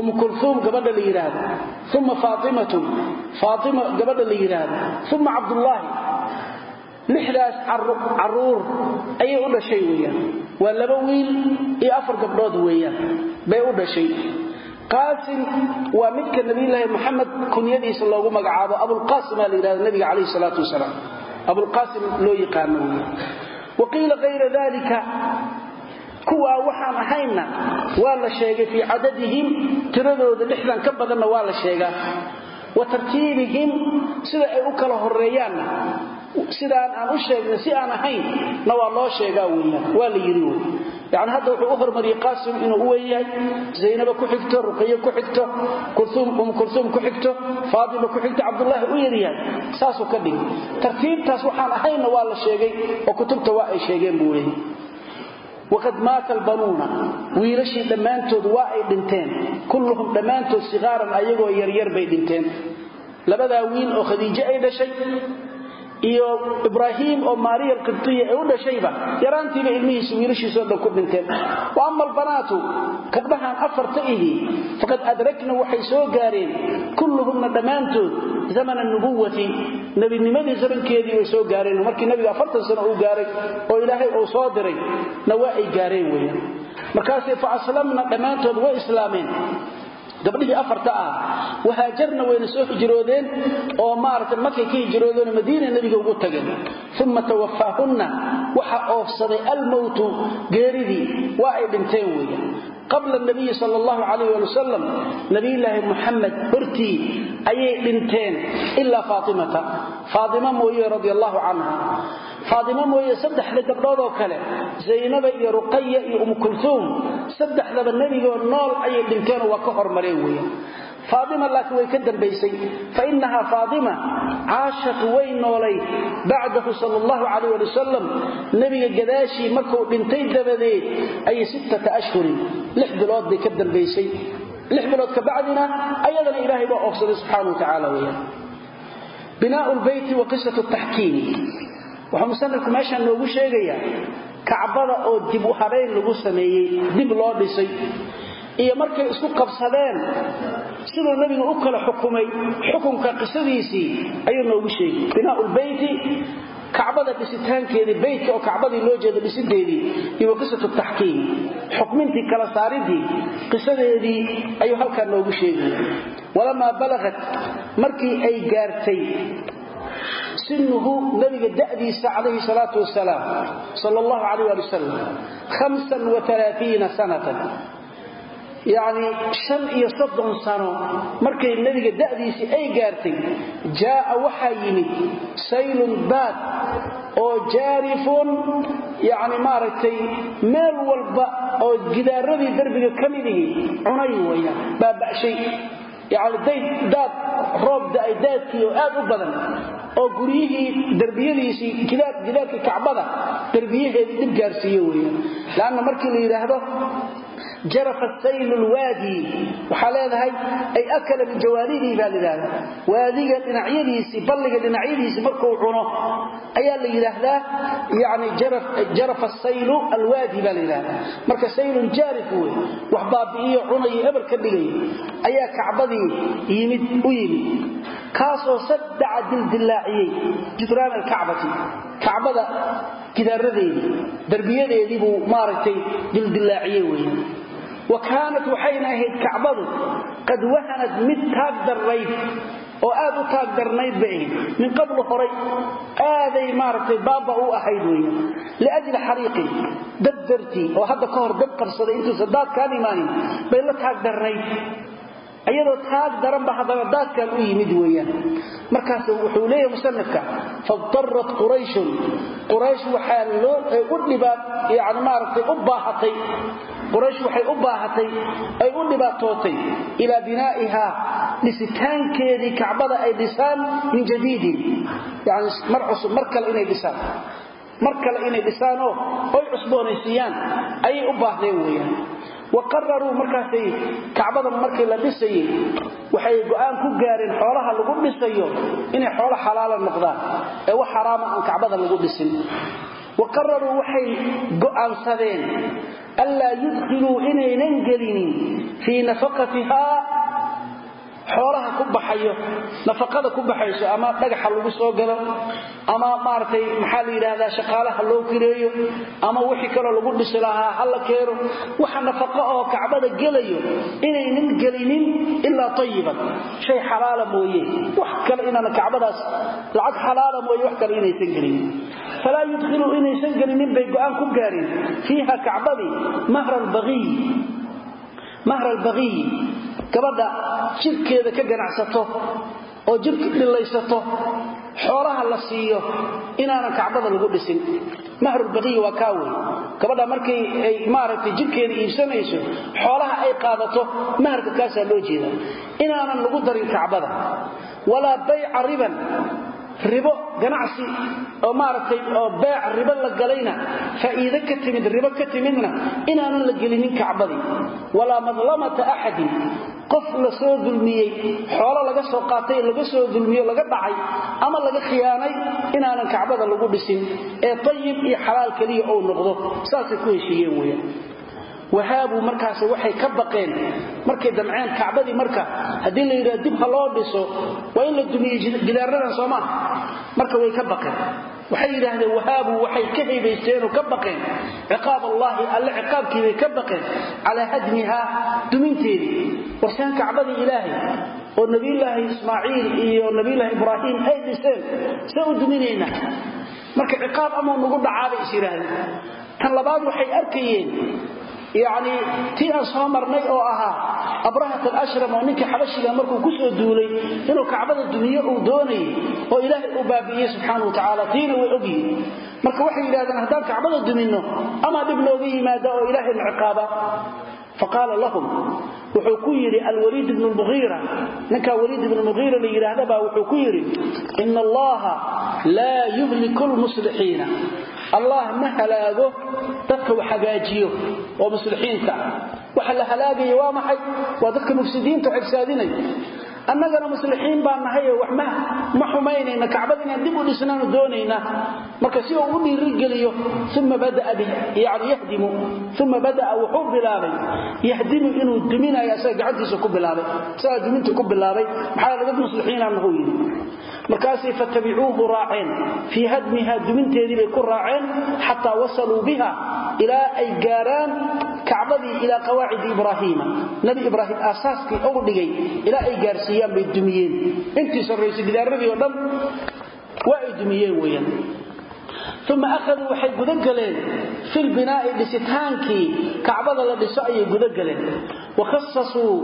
Speaker 1: ummu kulhuum gabadha la yidhaahdo uma faatimatun faatima gabadha la yidhaahdo uma cabdullaahi lixdaas carruur ayay u dhashay weyaan waa laba wiil iyo afar gabdhood weeyaan bay u dhashay qaasim waa midka nabiyulaahi muxamed kunyadiisa loogu magacaabo. Abulqaasimaa la yidhahdo nabiga calayhi salaatu wasalaam. Abulqaasim loo yaqaano. Wa qiila kayra dalika kuwaa waxaan ahaynna waa la sheegay fii cadadihim tiradooda lixdan ka badanna waa la sheegaa. Wa tartiibihim sida ay u kala horeeyaanna sidaan aan u sheegna si aan ahayn waa loo sheegaa weyaan waa la yidhi wey yani hadda wuxuu u hormariyey qaasim inuu u weyn yahay ku xigto ruqiye ku xigto um kulsuum ku xigto faatima ku xigto cabdulaahi u yaryahay saasuu ka dhigay. Tartiibtaas waxaan ahaynna waa la sheegay oo kutubta waa ay sheegeen buu waqad maata albanuuna wiilashii dhammaantood waa ay dhinteen. Kulluhum dhammaantood sikaaran ayagoo yaryar bay dhinteen. Labadaa wiil oo khadiije ay dhashay iyo ibraahim oo maariya alqibtiya ee u dhashayba yaraantiiba ilmihiisa wiilashiisoo dhan ku dhinteen. Wa ama albanaatu gabdhahan afarta ihi faqad adrakna waxay soo gaareen kulluhumna dhammaantood zamana nubuwati. Nebinimadii zamankeedii way soo gaareen markii nabiga afartan sano uu gaaray oo ilaahay uu soo diray na waa ay gaareen weyaan markaasay fa aslamna dhammaantood way islaameen gabdhihii afarta ah. Wahaajarna wayna soo hijroodeen oo maaragtay markay ka hijroodeen madiina nabiga ugu tageen. Uma tawafaahunna waxa oofsaday almowtu geeridii waa ay dhinteen weeyaan qabla nabiyi sal allahu calayh ali wasalam nabiyulaahi muxamed hortii ayay dhinteen ilaa faatimata. Faatima mooye radi allahu canha faatima mooye saddexda gabdhood oo kale zaynaba iyo ruqaya iyo umu kulhuum saddexdaba nebigoo nool ayay dhinteenoo waa ka hormareen weeyaan faatima laakiin way ka dambaysay. Fa innahaa faatima caashat way noolay. Bacdahu sal allahu calayh ali wasalam nebiga gadaashii markuu dhintay dabadeed ayay sittata ashhurin lix bilood bay ka dambaysay. Lix bilood ka bacdina ayadana ilaahay baa oofsaday subxaana wa wuxuu musanifku meeshaan noogu sheegayaa kacbada oo dib u hadhayn lagu sameeyey dib loo dhisay. Iyo markay isku qabsadeen siduu nebigu u kala xukumay xukunka qisadiisii ayuu noogu sheegay. Binaau lbeyti kacbada dhisitaankeedii beytka oo kacbadii loo jeeda dhisideedii iyo wa qisatu taxkiim. Xukmintii kala saaridii qisadeedii ayuu halkaa noogu sheegaya walamaa balagat markii ay gaartay sinuhu nabiga dadiisa calayhi salaatu wasalaam sal allahu calayh ali wasalam hamsan wa alaaiina sanatan. Yacni shan iyo soddon sano markay nebiga da'diisii ay gaartay jaa'a waxaa yimid saylun daad oo jaarifun yacni maaragtay meel walba oo gidaaradii derbiga ka midihii cunay wayaan baaba'shay yacni daad roob da'ay daadkii oo aad u badan oo guryihii derbiyadiisii gidaadkii kacbada derbiyaheedii dhib gaarsiiye weeyaan. Leanna markii la yidhaahdo jarafa saylu lwaadi waxaa leedahay ay akala min jawaanibihi baa layidhahdaa waadiga dhinacyadiisii balliga dhinacyadiisii markuu cuno ayaa la yidhaahdaa yani jarafa saylu alwaadi baa la yidhahdaa marka saylun jaarif wey wax baabi'iyo cunayo eber ka dhigayo ayaa kacbadii yimid u yimid kaasoo saddaca dildillaaciyey judraan alkacbati kacbada gidaaradeedii derbiyadeedii buu maaragtay dildillaaciyey wa kaanat waxayna ahayd kacbadu qad wahanad mid taag darnayd oo aad u taag darnayd bay ahayd. Min qablu horay aaday maaragtay baaba u ahayd weya liajli xariiqin dad dartii oo hadda ka hor dad qabsaday intuusan daadkaan imaanin bay la taag darnayd. Iyadoo taag daranba haddana daadkan u yimid weeyaan. Markaas wuxuu leeyahay musanifka fadarat baahatay quraysh waxay u baahatay ay u dhibaatootay ilaa binaa'ihaa dhisitaankeedii kacbada ay dhisaan min jadiidin. Yani mar cusub mar kale inay dhisaan. Mar kale inay dhisaanoo oy cusboonaysiiyaan ayay u baahdeen weeyaan. Wa qararuu markaasay kacbada markii la dhisayey waxay go'aan ku gaareen xoolaha lagu dhisayo inay xoolo xalaala noqdaan ee wax xaraama aan kacbada lagu dhisin wa qararuu waxay go'aansadeen anlaa yudkhiluu inaynan gelinin fii nafaqatihaa xoolaha ku baxayo nafaqada ku baxayso ama dhagaxa lagu soo galo ama maaragtay maxaa la yidhaahdaa shaqaalaha loo kireeyo ama wixii kaloo lagu dhisi lahaa ha la keeno waxa nafaqo oo kacbada gelayo inaynan gelinin ilaa tayiban shay xalaala mooye wax falaa yudkhiluu inaysan gelinin bay go'aan ku gaareen fiiha kacbadii mahra albaqiy mahra albaqiyi gabadha jirkeeda ka ganacsato oo jirka dhilaysato xoolaha la siiyo inaanan kacbada lagu dhisin. Mahrulbaqiyi waa kaa wey gabadha markay ay maaragtay jirkeeda iibsanayso xoolaha ay qaadato maharka kaasaa loo jeeda inaanan lagu darin kacbada. Walaa bayca riban ribo ganacsi oo maaragtay oo beec ribo la galayna faa'iide ka timid ribo ka timidna inaanan la gelinin kacbadii. Walaa madlamata axadin qof la soo dulmiyey xoolo laga soo qaatay laga soo dulmiyo laga dhacay ama laga khiyaanay inaanan kacbada lagu dhisin ee tayib iyo xalaal keliya ou noqdo. Saasay ku heshiiyeen weeyaan wahaabuu markaas waxay ka baqeen. Markay damceen kacbadii marka haddii la yidhaha dib ha loo dhiso waa in la dumiye gidaaradan soomaa marka way ka baqeen. Waxay yidhaahdeen wahaabuu waxay ka haybaysteenoo ka baqeen. Ciqaab allaahi alle ciqaabkiibay ka baqeen. Calaa hadmihaa duminteedii. Warseen kacbadii ilaahay oo nebiyulaahi ismaaciil iyo nebiyulaahi ibraahim ay dhiseen see u duminaynaa marka ciqaab amau nagu dhacaabay is yidhaahdeen. Tan labaad waxay arkayeen yacni tii aan soo marnay oo ahaa abrahat alashram oo ninkii xabashiga markuu ku soo duulay inuu kacbada dumiyo uu doonayay oo ilaahay uu baabi'iyey subxaanau watacaala tiina way ogyihiin marka waxay yidhahdeen haddaan kacbada duminno ama dhib nooga yimaada oo ilaahay na ciqaaba? Faqaala lahum wuxuu ku yidhi alwaliid bnu lmuhiira ninkaa waliid ibnu muhiira la yidhaahdabaa wuxuu ku yidhi ina allaha laa yuhliku lmuslixiina allah ma halaago dadka wax hagaajiyo oo muslixiinta waxa la halaagaya waa maxay? Waa dadka mufsidiinta ifsaadinaya annagana muslixiin baan nahay wax ma ma xumaynayna kacbada inaan dib u dhisnaanu doonaynaa marka si uu u dhiirigeliyo uma badaa yani yahdimu uma badaa wuxuu bilaabay. Yahdimu inuu duminayo asaga gacantiisa ku bilaabay isagaa duminta ku bilaabay. Maxaa laga muslixiinaa nuhu yidhi. Markaasay fatabicuuhu raaceen. Fii hadmiha duminteedii bay ku raaceen xataa wasaluu biha ilaa ay gaaraan kacbadii ilaa qawaacidi ibraahiima nabi ibraahim aasaaskii ou dhigay ilaa ay gaarsiiyaan bay dumiyeen. Intii sarraysay gidaaradii oo dhan waa ay dumiyeen weyaan uma akhaduu waxay gudogaleen fi lbinaa'i dhisitaankii kacbada la dhiso ayay gudogaleen wakhasasuu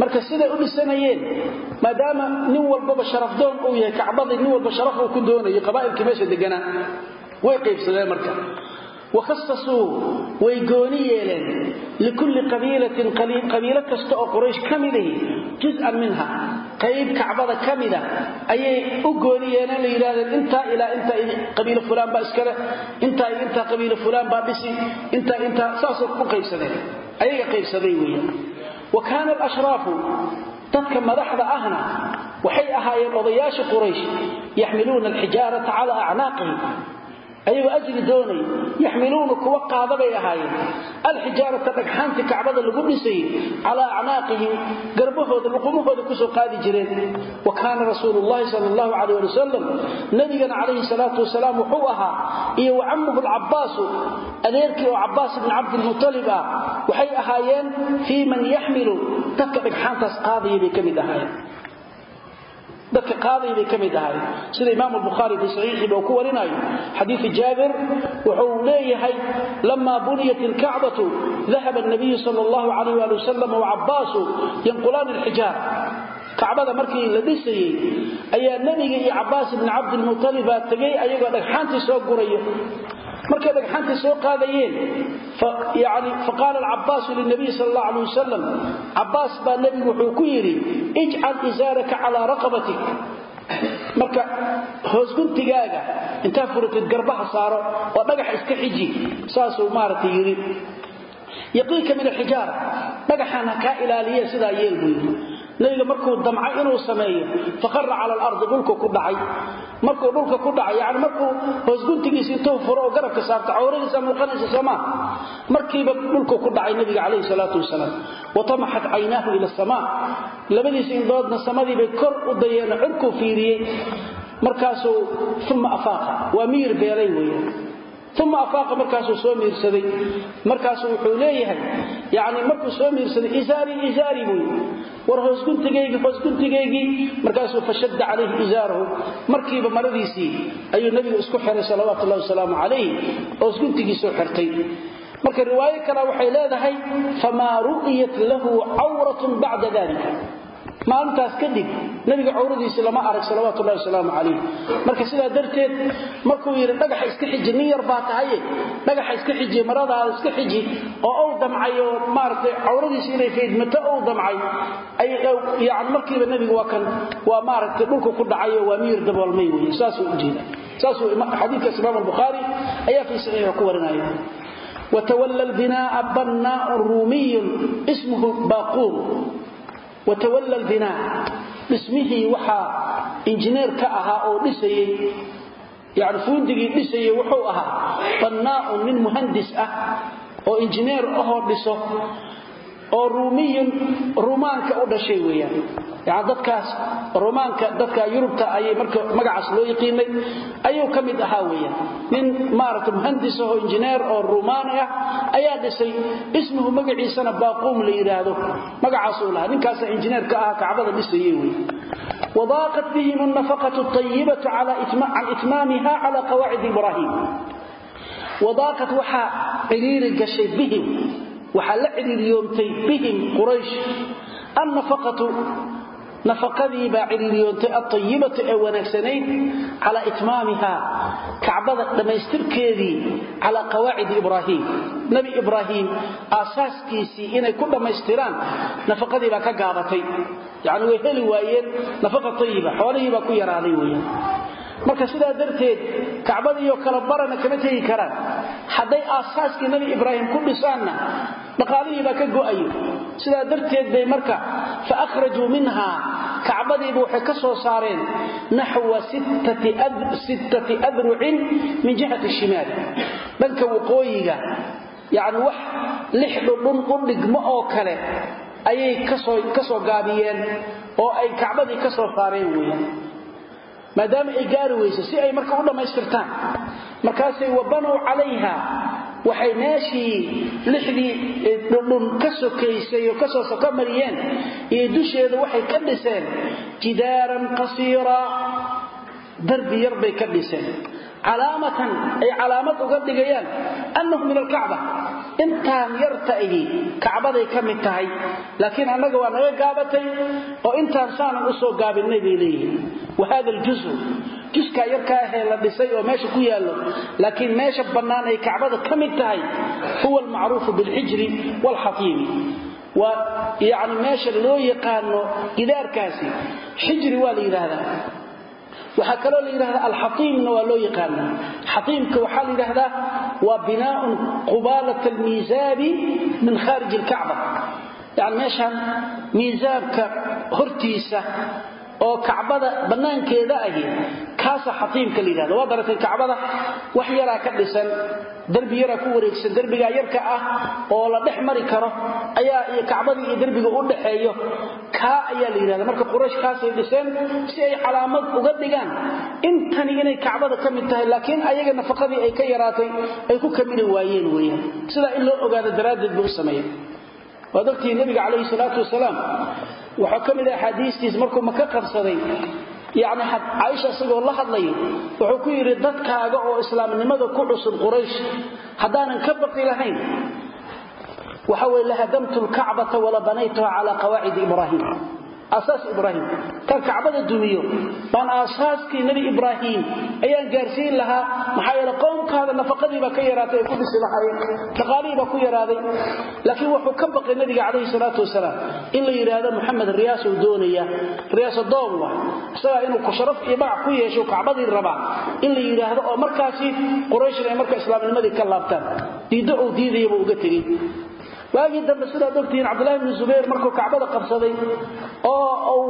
Speaker 1: marka siday u dhisanayeen maadaama nin walbaba sharafdoon uu yahay kacbadii nin walba sharaf uu ku doonayo qabaa'ilkii meesha deganaa. Way qaybsadeen marka wakhasasuu way gooni yeeleen likulli qabiilatin qabiilo kasta oo quraysh ka midahi juz-an minha qayb kacbada ka mida ayay u gooni yeeleen la yidhahdeen intaa ilaa intaa qabiilo fulaan baa iskale intaa iyo intaa qabiilo fulaan baa dhisi intaa intaa saasay u qaybsadeen ayaga qaybsaday weeyaan wa kaana alashraafu dadka madaxda ahna waxay ahaayeen odayaasha quraysh yaxmiluuna alxijaarata calaa acnaaqihim ayagoo ajri doonay yaxmiluuna kuwa qaadabay ahaayeen. Alxijaarata dhagxaantii kacbada lagu dhisayay calaa acnaaqihim garbahooda luqumahooda ku soo qaadi jireen. Wa kaana rasuulu llahi sal allahu calayh ali wasalam nabigana calayhi salaatu wasalaam wuxuu ahaa iyo wa cammuhu lcabbaasu adeerkii oo cabbaas ibni cabdilmutalib ah waxay ahaayeen fii man yaxmilu dadka dhagxaantaas qaadaya bay ka mid ahaayeen dadka qaaday bay ka mid ahay sida imaamu bukhaari fi saxiixiiba uu ku warinayo xadiidu jaabir wuxuu leeyahay lama buniyat alkacbatu dahaba nabiyu sal allahu calayh waali wasalam wacabbaasu yanqulaani alxijaar kacbada markii la dhisayey ayaa nebiga iyo cabaas ibni cabdilmutalib baa soo gurayo markay dhagxaantii soo qaadayeen yani faqaala alcabbaasu linabiy sal allah alay wasalam cabbaas baa nebigu wuxuu ku yidhi ijcal isaaraka calaa raqabatik. Marka hoosguntigaaga intaa furatid garbaha saaro oo dhagax iska xiji saasuu maaragtay yidhi. Yaqiika min alxijaara dhagaxaan ha kaa ilaaliye sidaa yeel buu nabiga markuu damcay inuu sameeyo faqara cala alardi dhulku ku dhacay. Markuu dhulka ku dhacay yani markuu hoosguntigiisa intuu furo oo garabka saarta cawradiisa muuqanaysa soomaa markiiba dhulku ku dhacay nabiga calayhi salaatu wasalaam. Watamaxat caynaahu ila asamaa labadiisa indhoodna samadiibay kor u dayeen cirkuu fiiriyey. Markaasuu uma afaaqa. Waa miyir beelay weeyaan uma afaaqa markaasuu soo miirsaday markaasuu wuxuu leeyahay yani markuu soo miirsaday izaarii buu yidhi war hoosguntigaygii hoosguntigaygii markaasuu fashadda calayhi izaarahu markiiba maradiisii ayuu nebigu isku xiray salawaatu wasalaamu calayh hoosguntigiisuu xirtay marka riwaayo kale waxay leedahay famaa ru'yat lahu cawratun bacda dalika maalintaas kadib nabiga cawradiisi lama arag salawatulahi wasalaamu calayh marka sidaa darteed markuu yidhi dhagaxa iska xiji nin yar baa tahaye dhagaxa iska xiji maradaada iska xiji. Oo uu damcay oo maaragtay cawradiisi inay faydmato uu damcay. Yani markiiba nebigu waa kan waa maaragtay dhulku ku dhacayo waa miyir daboolmay wey saasuu ujeeda saasuu xadiidkaas imaam albukhaari ayaa fii saxiixa ku warinaya watawalla albinaa'a bannaa'un ruumiyun ismuhu baaquun watawalla albinaa dhismihii waxaa injineer ka ahaa oo dhisayey yani fuundigii dhisayey wuxuu ahaa bannaa'un nin muhandis ah oo injineer ahoo dhiso oo ruumiyun rumaanka u dhashay weeyaan. Yani dadkaas rumaanka dadka yurubta ayay marka magacaas loo yaqiinay ayuu ka mid ahaa weeyaan. Nin maaragta muhandis ahoo injineer oo rumaani ah ayaa dhisay ismuhu magaciisana baaquum la yidhaahdo magacaasuu lahaa ninkaasa injineerka aha kacbada dhisayey wey wadaaqat bihim annafaqatu ayibatu can itmaamiha cala qawaacid ibraahim. Wadaaqat waxaa ciriiri gashay bihim waxaa la ciriiriyoontay bihim quraysh. Annafaqatu nafaqadii baa ciriiriyoontay aayibatu ee wanaagsanayd calaa itmaamiha kacbada dhammaystirkeedii calaa qawaacidi ibraahim. Nebi ibraahim aasaaskiisii inay ku dhammaystiraan nafaqadii baa ka gaabatay. Yacni way heli waayeen nafaqa ayiba xoolihii baa ku yaraaday weeyaan marka sidaa darteed kacbadiiyo kala barana kama tegi karaan. Hadday aasaaskii nebi ibraahim ku dhisaanna dhaqaalihii baa ka go'ayo. Sidaa darteed bay marka fa akhrajuu minha kacbadiiba waxay ka soo saareen naxwa sittati adrucin min jihati shimaal. Dhanka waqooyiga yacni wax lix dhudhun u dhigmo oo kale ayay ka soo gaabiyeen oo ay kacbadii ka soo saareen weeyaan maadaama ay gaari weyso si ay marka u dhammaystirtaan. Markaasay wabanow calayha waxay meeshii lixdii dhudhun ka sokaysay oo ka soo soka mariyeen iyo dusheeda waxay ka dhiseen jidaaran qasiira. Darbi yar bay ka dhiseen calaamatan ay calaamad uga dhigayaan annahu min alkacba. Intaan yarta ihi kacbaday ka mid tahay. Laakiin annaga waa naga gaabatay oo intaan saanan u soo gaabinay bay leeyihiin. Wa hada aljuzu. Juskaa yarka ahee la dhisay oo meesha ku yaallo. Laakiin meesha bannaan ay kacbada ka mid tahay huwa almacruufu bilxijri waalxatiimi loo yaqaano gidaarkaasi. Xijri waa la yidhaahdaa waxaa kaloo la yidhahdaa alxatiimna waa loo yaqaanaa. Xatiimka waxaa la yidhaahdaa waa binaaun qubaalat almiisaabi min khaarij alkacba. Yani meeshaan miisaabka hortiisa oo kacbada bannaankeeda ahi kaasa xatiimka la yidhahda waa daratay kacbada wax yaraa ka dhisan derbi yaraa ku wareegsan derbigaa yarka ah oo la dhex mari karo ayaa iyo kacbadii iyo derbiga u dhaxeeyo kaa ayaa la yidhahda. Marka quraysh kaasay dhiseen si ay calaamad uga dhigaan intani inay kacbada ka mid tahay laakiin ayaga nafaqadii ay ka yaraatay ay ku kamili waayeen weeyaan. Sidaa in loo ogaado daraaddeed buu sameeyey. Waad ogtihi nabiga calayhi salaatu wasalaam waxaa ka mid ah axaadiistiis markuu maka qabsaday yacni caaisha isagoo la hadlay wuxuu ku yidhi dadkaaga oo islaamnimada ku cusub quraysh haddaanan ka baqi lahayn waxa weye lahadamtu lkacbata wala banaytuha calaa qawaacidi ibraahim aasaas ibraahim kan kacbada dumiyo. Baan aasaaskii nebi ibraahim ayaan gaarsiin lahaa. Maxaa yeele qowmkaada nafaqadiibaa ka yaraatay ay ku dhisi lahaayeen. Dhaqaalihiibaa ku yaraaday. Laakiin wuxuu ka baqay nabiga calayhi salaatu wasalaam in la yidhaahdo maxamed riyaasou doonaya. Riyaasa doon wa isagaa inuu sharaf iyo magac ku yeesho kacbadii rabaa in la yidhaahdo oo markaasi qurayshna ay marka islaamnimadii ka laabtaan. Diiddo uu diidayabuu uga tegey waagii dambe sidaad ogtihiin cabdulahi bni zubayr markuu kacbada qabsaday oo uu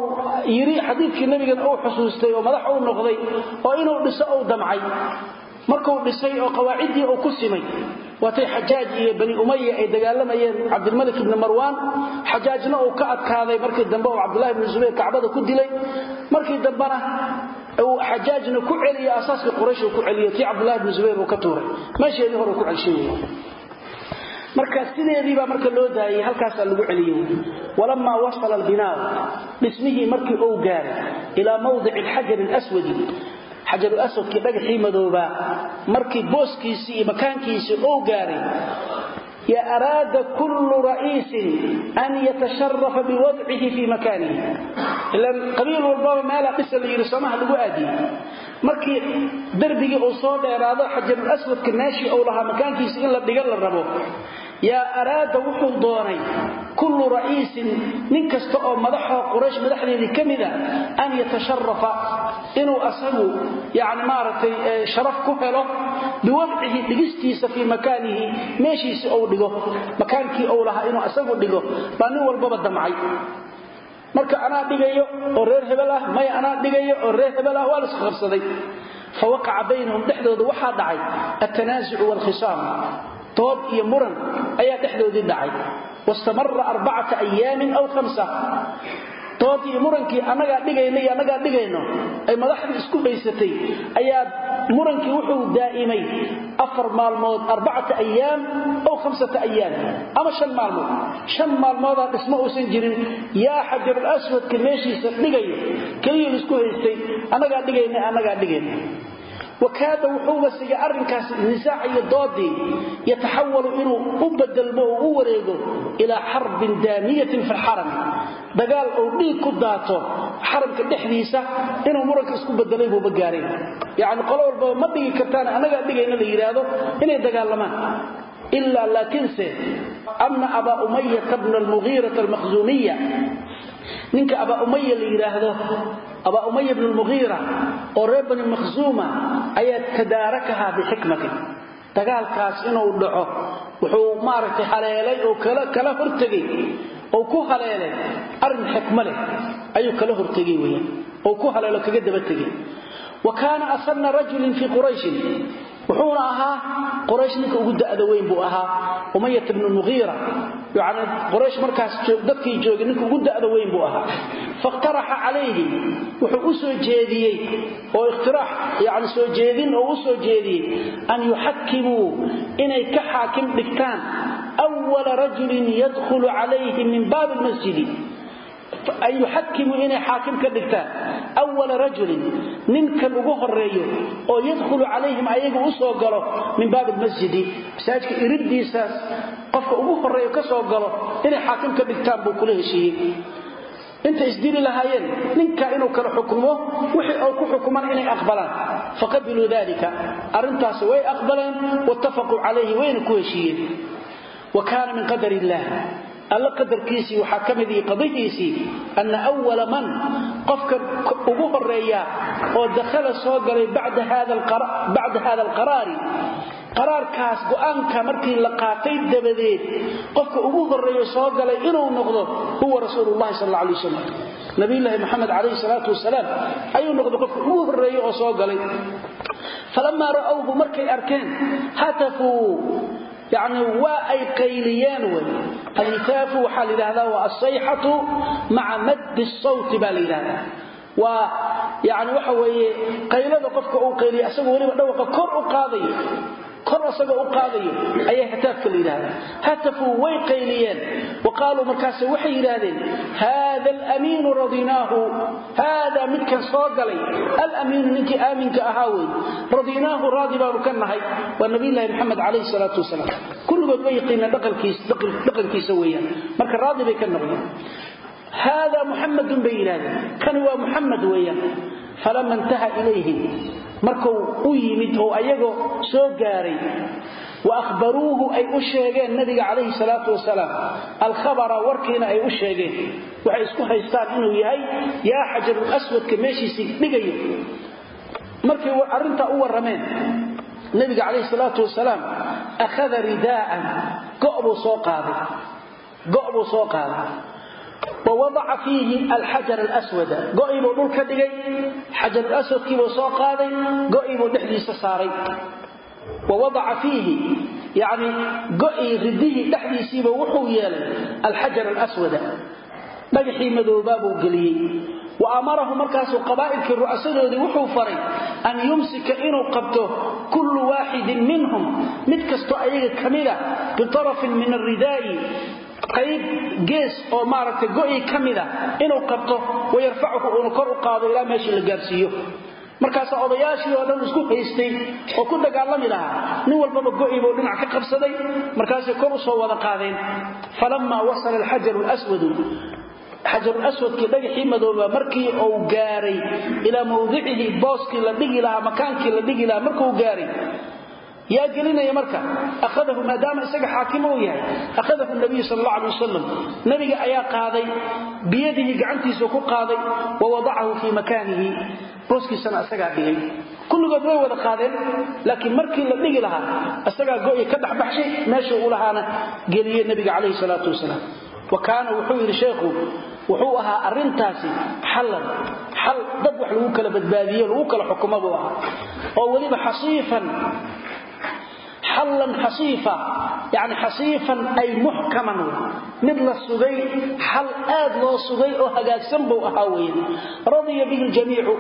Speaker 1: yidhi xadiidkii nebigan uu xusuustay oo madax uu noqday oo inuu dhiso uu damcay. Markuu dhisay oo qawaaciddii uu ku simay waatay xajaaj iyo bani umaya ay dagaalamayeen cabdilmalik ibni marwaan. Xajaajna uu ka adkaaday markii dambe uu cabdulahi bni zubayr kacbada ku dilay. Markii dambena uu xajaajna ku celiyo asaaskii quraysh uu ku celiyo tii cabdulahi bni zubayr uu ka tuuray. Meesheedii hore ku celshay marka sideediibaa marka loo daayay halkaasaa lagu celiyey walamaa wasala albinaaw dhismihii markii uu gaaray ilaa mawdici alxajari alaswadi xajaru aswadkii dhagaxii madoobaa markii booskiisii iyo makaankiisii uu gaaray ya araada kullu ra'iisin an yatasharafa biwadcihi fii makaanihi ilan qabiil walbaba meelaa dhisa la yidhi somaha lagu aadiyey markii darbigii uu soo dheeraado xajarul aswadka meeshii uu lahaa makaankiisa in la dhiga la kullu ra'iisin nin kasta oo madaxoo quraysh madaxdeedii ka mida an yatasharafa inuu asagu yani maaragtay sharaf ku helo biwadcihi dhigistiisa fii makaanihi meeshiisi uu dhigo makaankii uu lahaa inuu asagu dhigo baa walbaba damcay. Marka anaa dhigayo oo reer hebel ah maya anaa dhigayo oo reer hebel ah waa la isqabsaday fa waqaca baynahum dhexdooda waxaa dhacay altanaasucu waalkhisaam dood iyo muran ayaa dhexdoodii dhacay. Wastamara arbacata ayaamin aw hamsa dood iyo murankii annagaa dhigayno iyo annagaa dhigayno ay madaxdii isku haysatay ayaa murankii wuxuu daa'imay afar maalmood arbacata ayaam aw hamsata ayaam ama shan maalmood. Shan maalmoodaa dhismo uusan jirin. Yaa xajarul aswadka meeshiisa dhigayo keliya isku haystay. Annagaa dhigayna annagaa dhigayna wakaada wuxuuba sigay arrinkaas nisaac iyo doodii yataxawalu inuu u bedelmo oo u wareego ilaa xarbin daamiyatin fi lxarami dagaal uu dhiig ku daato xaramka dhexdiisa inuu muranka isku bedelay buuba gaareen. Yacni qolo walbaba ma dhigi kartaan annagaa dhigayna la yidhaahdo inay dagaalamaan. Ilaa laakiinse ana abaa umayata bna almugiirata almakhzuumiya abaa umaya bn lmugiira oo reer bani makhzuuma ayaa tadaarakahaa bixikmatin dagaalkaas inuu dhaco wuxuu maaragtay haleelay oo kala hortegay oo ku haleelay arrin xikmo leh ayuu kala hortegay weyaan oo ku haleelo kaga daba tegay. Wa wuxuuna ahaa quraysh ninka ugu da'da weyn buu ahaa umayat bnu mugiira yani quraysh markaas dadkii joogay ninka ugu da'da weyn buu ahaa. Fakhtaraxa calayhi wuxuu u soo jeediyey oo ikhtirax yani soo jeedin oo u soo jeediyey an yuxakimuu inay ka xaakim dhigtaan wala rajulin yadkhulu calayhi min baabi lmasjidi an yuxakimuu inay xaakim ka dhigtaan awala rajulin ninkan ugu horeeyo oo yadkhulu calayhim ayaga u soo galo min baabi lmasjidi masaajidka iriddiisaas qofka ugu horeeyo ka soo galo inay xaakim ka dhigtaan buu kula heshiiyey intay isdili lahaayeen ninka inuu kala xukumo wixii oo ku xukuman inay aqbalaan faqabiluu dalika arrintaas way aqbaleen wattafaquu calayhi wayna ku heshiiyeen wa kaana min qadar illaah alla qadarkiisii waxaa ka mid ihi qadihiisii anna awala man qofka ugu horreeya oo dakhala soo galay bacda hada alqaraari qaraarkaas go'aanka markii la qaatay dabadeed qofka ugu horeeyo soo galay inuu noqdo huwa rasuululahi sal alay wasalam nabiyulaahi maxamed calayhi salaatu wasalaam ayuu noqday qofka ugu horeeyo oo soo galay. Falamaa ra'awhu markay arkeen hatafuu yani waa ay qayliyeen wy alhitaafu waxaa la yidhahdaa waa asayxatu maca maddi sawti baa la yidhahdaa waa yani waxa weeye qaylada qofka uu qayliya asagoo weliba dhawaqa kor u qaadayo kor asagoo u qaadayo ayaa hitaafka la yidhahdaa hatafuu way qayliyeen. Wa qaaluu markaase waxay yidhaahdeen haada alamiinu radinaahu. Haadaa midkan soo galay alamiinu ninkii aaminka ahaa wey radinaahu raadi baanu ka nahay waa nabiylahi maxamed calayhi salaatu wasalaam. Kulligood way yaqiineen dhaqankiisa weeyaan. Marka raadi bay ka noqdeen. Haadaa muxamadun bay yidhahdeen kani waa muxamed weeyaan. Falama intaha ilayhi markuu u yimid oo ayagoo soo gaaray wa ahbaruuhu ay u sheegeen nabiga calayhi salaatu wasalaam alkhabara warkiina ay u sheegeen. Waxay isku haystaan inuu yahay yaa xajarul aswadka meeshiisii dhigayo. Markay arrintaa u warrameen nabiga calayhi salaatu wasalaam akhada ridaa'an go'buu soo qaaday go' buu soo qaaday wa wadaca fiihi alxajar alaswada go'iibuu dhul ka dhigay xajarulaswadkiibuu soo qaaday go'iibuu dhexdiisa saaray wa wadaca fiihi yani go'ii ridihii dhexdiisiiba wuxuu yeelay alxajar alaswada dhagaxii madoobaa buu geliyey wa amarahu markaasuu qabaa'ilkii ru'asadoodii wuxuu faray an yumsika inuu qabto kullu waaxidin minhum mid kastoo ayaga ka mida bitarafin min alridaa'i qayb gees oo maaragtay go'ii ka mida inuu qabto wayarfacuhu uuna kor u qaado ilaa meeshii la gaarsiiyo. Markaasaa odayaashii oo dhan isku haystay oo ku dagaalami lahaa nin walbaba go'iibuu dhinac ka qabsaday markaasay kor u soo wada qaadeen. Falammaa wasala alxajaru lswadu xajarulaswadkii dhagaxii madooba markii uu gaaray ilaa mawdicihi booskii la dhigi lahaa makaankii la dhigi lahaa markuu gaaray yaa gelinaya marka ahadahu maadaama isaga xaakim uu yahay akhadahu nabiyu sal alla alay wasalam nabiga ayaa qaaday biyadihi gacantiisu ku qaaday wa wadacahu fii makaanihi. Booskiisana isagaa dhigay. Kulligood way wada qaadeen laakiin markii la dhigi lahaa isagaa go'i ka dhexbaxshay meesha uu lahaana geliyey nabiga calayhi salaatu wasalaam. Wa kaana wuxuu yidhi sheekhu wuxuu ahaa arintaasi xallan xal dad wax lagu kala badbaadiyo lagu kala xukumo xallan xasiifa yani xasiifan ay muxkaman mid la sugay xal aad loo sugay oo hagaagsan buu ahaa weyan radiya bihi ljamiicu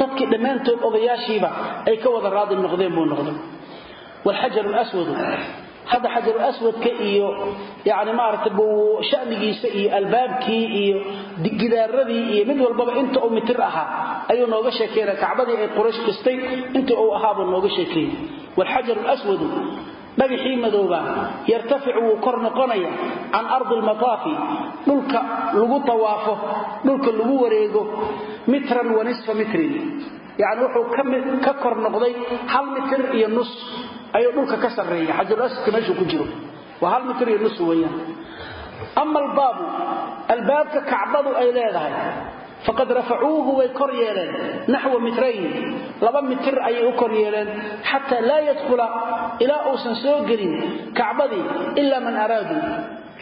Speaker 1: dadkii dhammaantood odayaashiiba ay ka wada raadi noqdeen buu noqday. Wlxajar lswadu hadda xajaru aswadka iyo yani maarata shanigiisa iyo albaabkii iyo gidaaradii iyo mid walbaba inta uu mitir ahaa ayuu nooga sheekeynaya kacbadii ay quraysh dhistay inta uu ahaabuu nooga sheekeeyey waalxajaru lswadu dhagaxii madooba yartaficu wuu kor noqonaya can ardi lmataafi dhulka lagu tawaafo dhulka lagu wareego mitran wa nisfa mitrin yani wuxuu ka kor noqday hal mitir iyo nus ayuu dhulka ka sarreeya xajarulaswadka meeshuu ku jiro waa hal mitir iyo nus weeyaan ama albaabu kacbadu ay leedahay faqad rafacuuhu way kor yeeleen naxwa mitrayn laba mitir ayay u kor yeeleen xataa laa yadkhula ilaa uusan soo gelin kacbadii ilaa man araaduu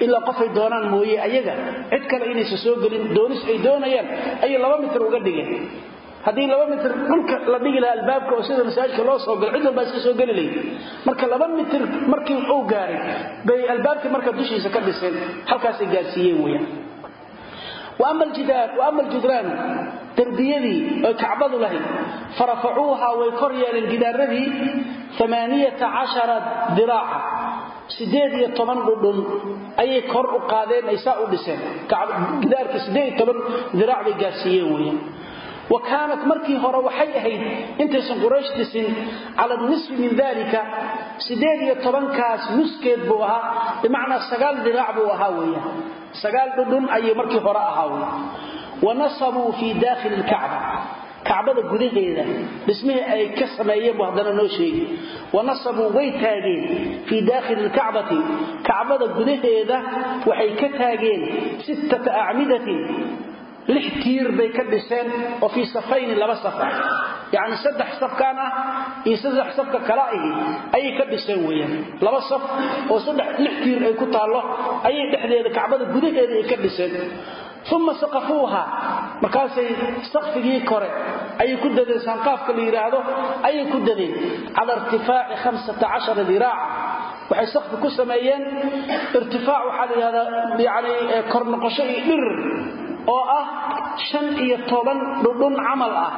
Speaker 1: ilaa qofay doonaan mooye ayaga cid kale inaysan soo gelin doonis ay doonayaan ayay laba mitir uga dhigeen. Haddii laba mitir dhulka la dhigi lahaa albaabka oo sida masaajidka loo soo galo cid walbaa soo geli marka laba mitir markii uu gaaray bay albaabkii marka dushiisa ka dhiseen halkaasay gaarsiiyeen weyaan ama aljudraanu darbiyadii oy kacbadu lahayd. Farafacuuha way kor yeeleen gidaaradii diraaca. Dhudhun ayay kor u qaadeen ay saa u dhiseen. Gidaarka diraac bay gaarsiiyeen weyaan wa kaanat markii hore waxay ahayd intaysan quraysh dhisin cala nisfi min dalika sideed iyo tobankaas nuskeed buu ahaa bimacnaa sagaal diraac buu ahaa weeyaan sagaal dhudhun ayay markii hore ahaa wey wa nasabuu fii daakhili lkacba kacbada gudaheeda dhismihii ay ka sameeyeen buu haddana noo sheegi wa nasabuu way taageen fii daakhili waxay ka taageen sittata acmidatin lix tiir bay ka dhiseen oo fii safayni laba saf. Ah yacni saddex safkaan ah iyo saddex safka kala ahi ayay ka dhiseen weeyaan. Laba saf oo saddex lix tiir ay ku taallo ayay dhexdeeda kacbada gudaheeda ay ka dhiseen. Uma saqafuuha. Markaasay saqfigii kore ayay ku dadeen saanqaafka la yidhaahdo ayay ku dadeen. Cala irtifaaci cashara diraaca waxay saqfi ku sameeyeen. Irtifaac waxaa la yidhahdaa yani kor noqosho iyo dhirir oo ah shan iyo toban dhudhun camal ah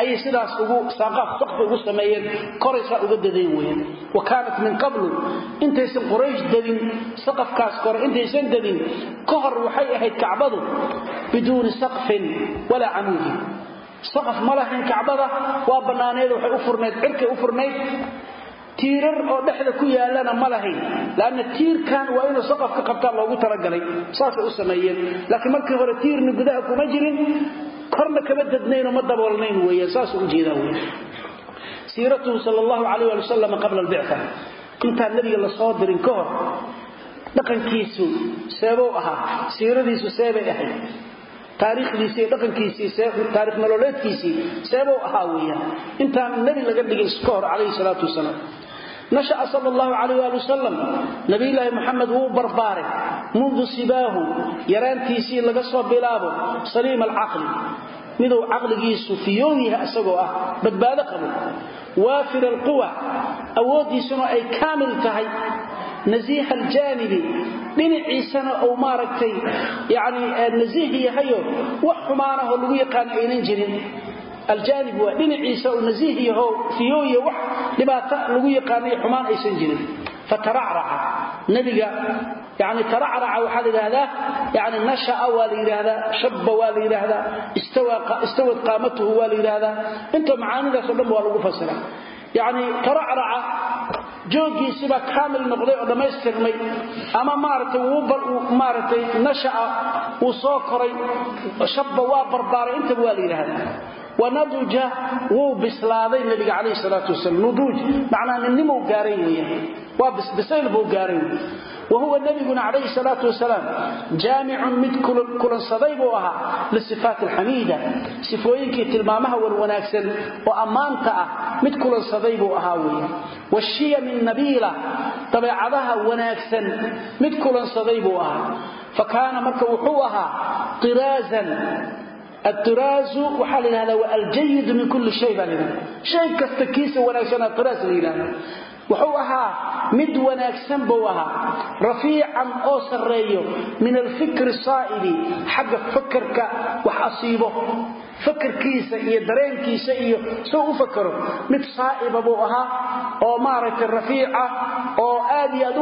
Speaker 1: ayay sidaas ugu saaqaaf saqfi ugu sameeyeen koraysaa uga dadeen weeyaan wa kaanat min qablu intaysan quraysh dadin saqafkaas kore intaysan dadin ka hor waxay ahayd kacbadu biduuni saqfin walaa camuudin saqaf ma lahayn kacbada waa bannaaneed waxay u furnayd cirkay u furnayd tiirar oo dhexda ku yaalana ma lahayn. Laanna tiirkan waa inuu saqafka qabtaan loogu talagalay saasay u sameeyeen. Laakiin markii hore tiirna gudaha kuma jirin korna kama dadnayn oo ma daboolnayn weeyaan saasuu u jeedaa weya siiratuhu sal allahu calayh ali wasalam qabla albicta intaan nebiga la dirin ka hor dhaqankiisu seebuu ahaa siiradiisu seebay ahayd. Taariikhdiisii dhaqankiisii taarikh nololeedkiisii seebuu ahaa weeyaan. Intaan nebi laga dhigin ka calayhi salaatu wasalaam nasha'a sal allahu calayh waali wasalam nabiyulaahi moxamed wuu barbaaray. Mundu sibaahu yaraantiisii laga soo bilaabo saliima alcaqli. Miduu caqligiisu fiyow yahay isagoo ah badbaado qabo. Waafir alquwa awooddiisuna ay kaamil tahay. Nasiiha aljaanibi dhinaciisana uu maaragtay yani nasiih yahayo wax xumaanahoo lagu yaqaano aynan jirin aljaanib waa dhinaciisa uu nasiih yaho fiyooya wax dhibaato lagu yaqaanayo xumaan aysan jirin. Fataracraca nabiga yani taracraca waxaa la yidhaahdaa yani nasha'a waa la yidhaahdaa shabba waa la yidhaahdaa istawad qaamatuhu waa la yidhaahdaa. Inta macaanidaasoo dhan waa lagu fasira. Yani taracraca jooggiisibaa kaamil noqday oo dhammaystirmay ama maaragtay maaragtay nasha'a wuu soo koray shabba waa wanaduja wuu bislaaday nabiga calayhi salaatu wasalam nuduuj macnaa ninnimuu gaaray weeyaan waa bisayl buu gaaray wa huwa nabiguna calayhi salaatu wasalaam jaamicun mid kulansaday buu ahaa lisifaat alxamiida sifooyinkii tilmaamaha wanwanaagsan oo ammaanta ah mid kulansaday buu ahaa weeyaan washiyami nabiila dabeecadaha wanaagsan mid kulansaday buu ahaa. Fa aturaasu waxaa la yidhahdaa waa aljayidu min kulli shay baa layidhahda shay kasta kiisa wanaagsan aturaas la yidhahda wuxuu ahaa mid wanaagsan buu ahaa rafiican oo sarreeyo min alfikri saa'ili xagga fakarka wax asiibo fakarkiisa iyo dareenkiisa iyo soo u fakaro mid saa'iba buu ahaa oo aad iyo aad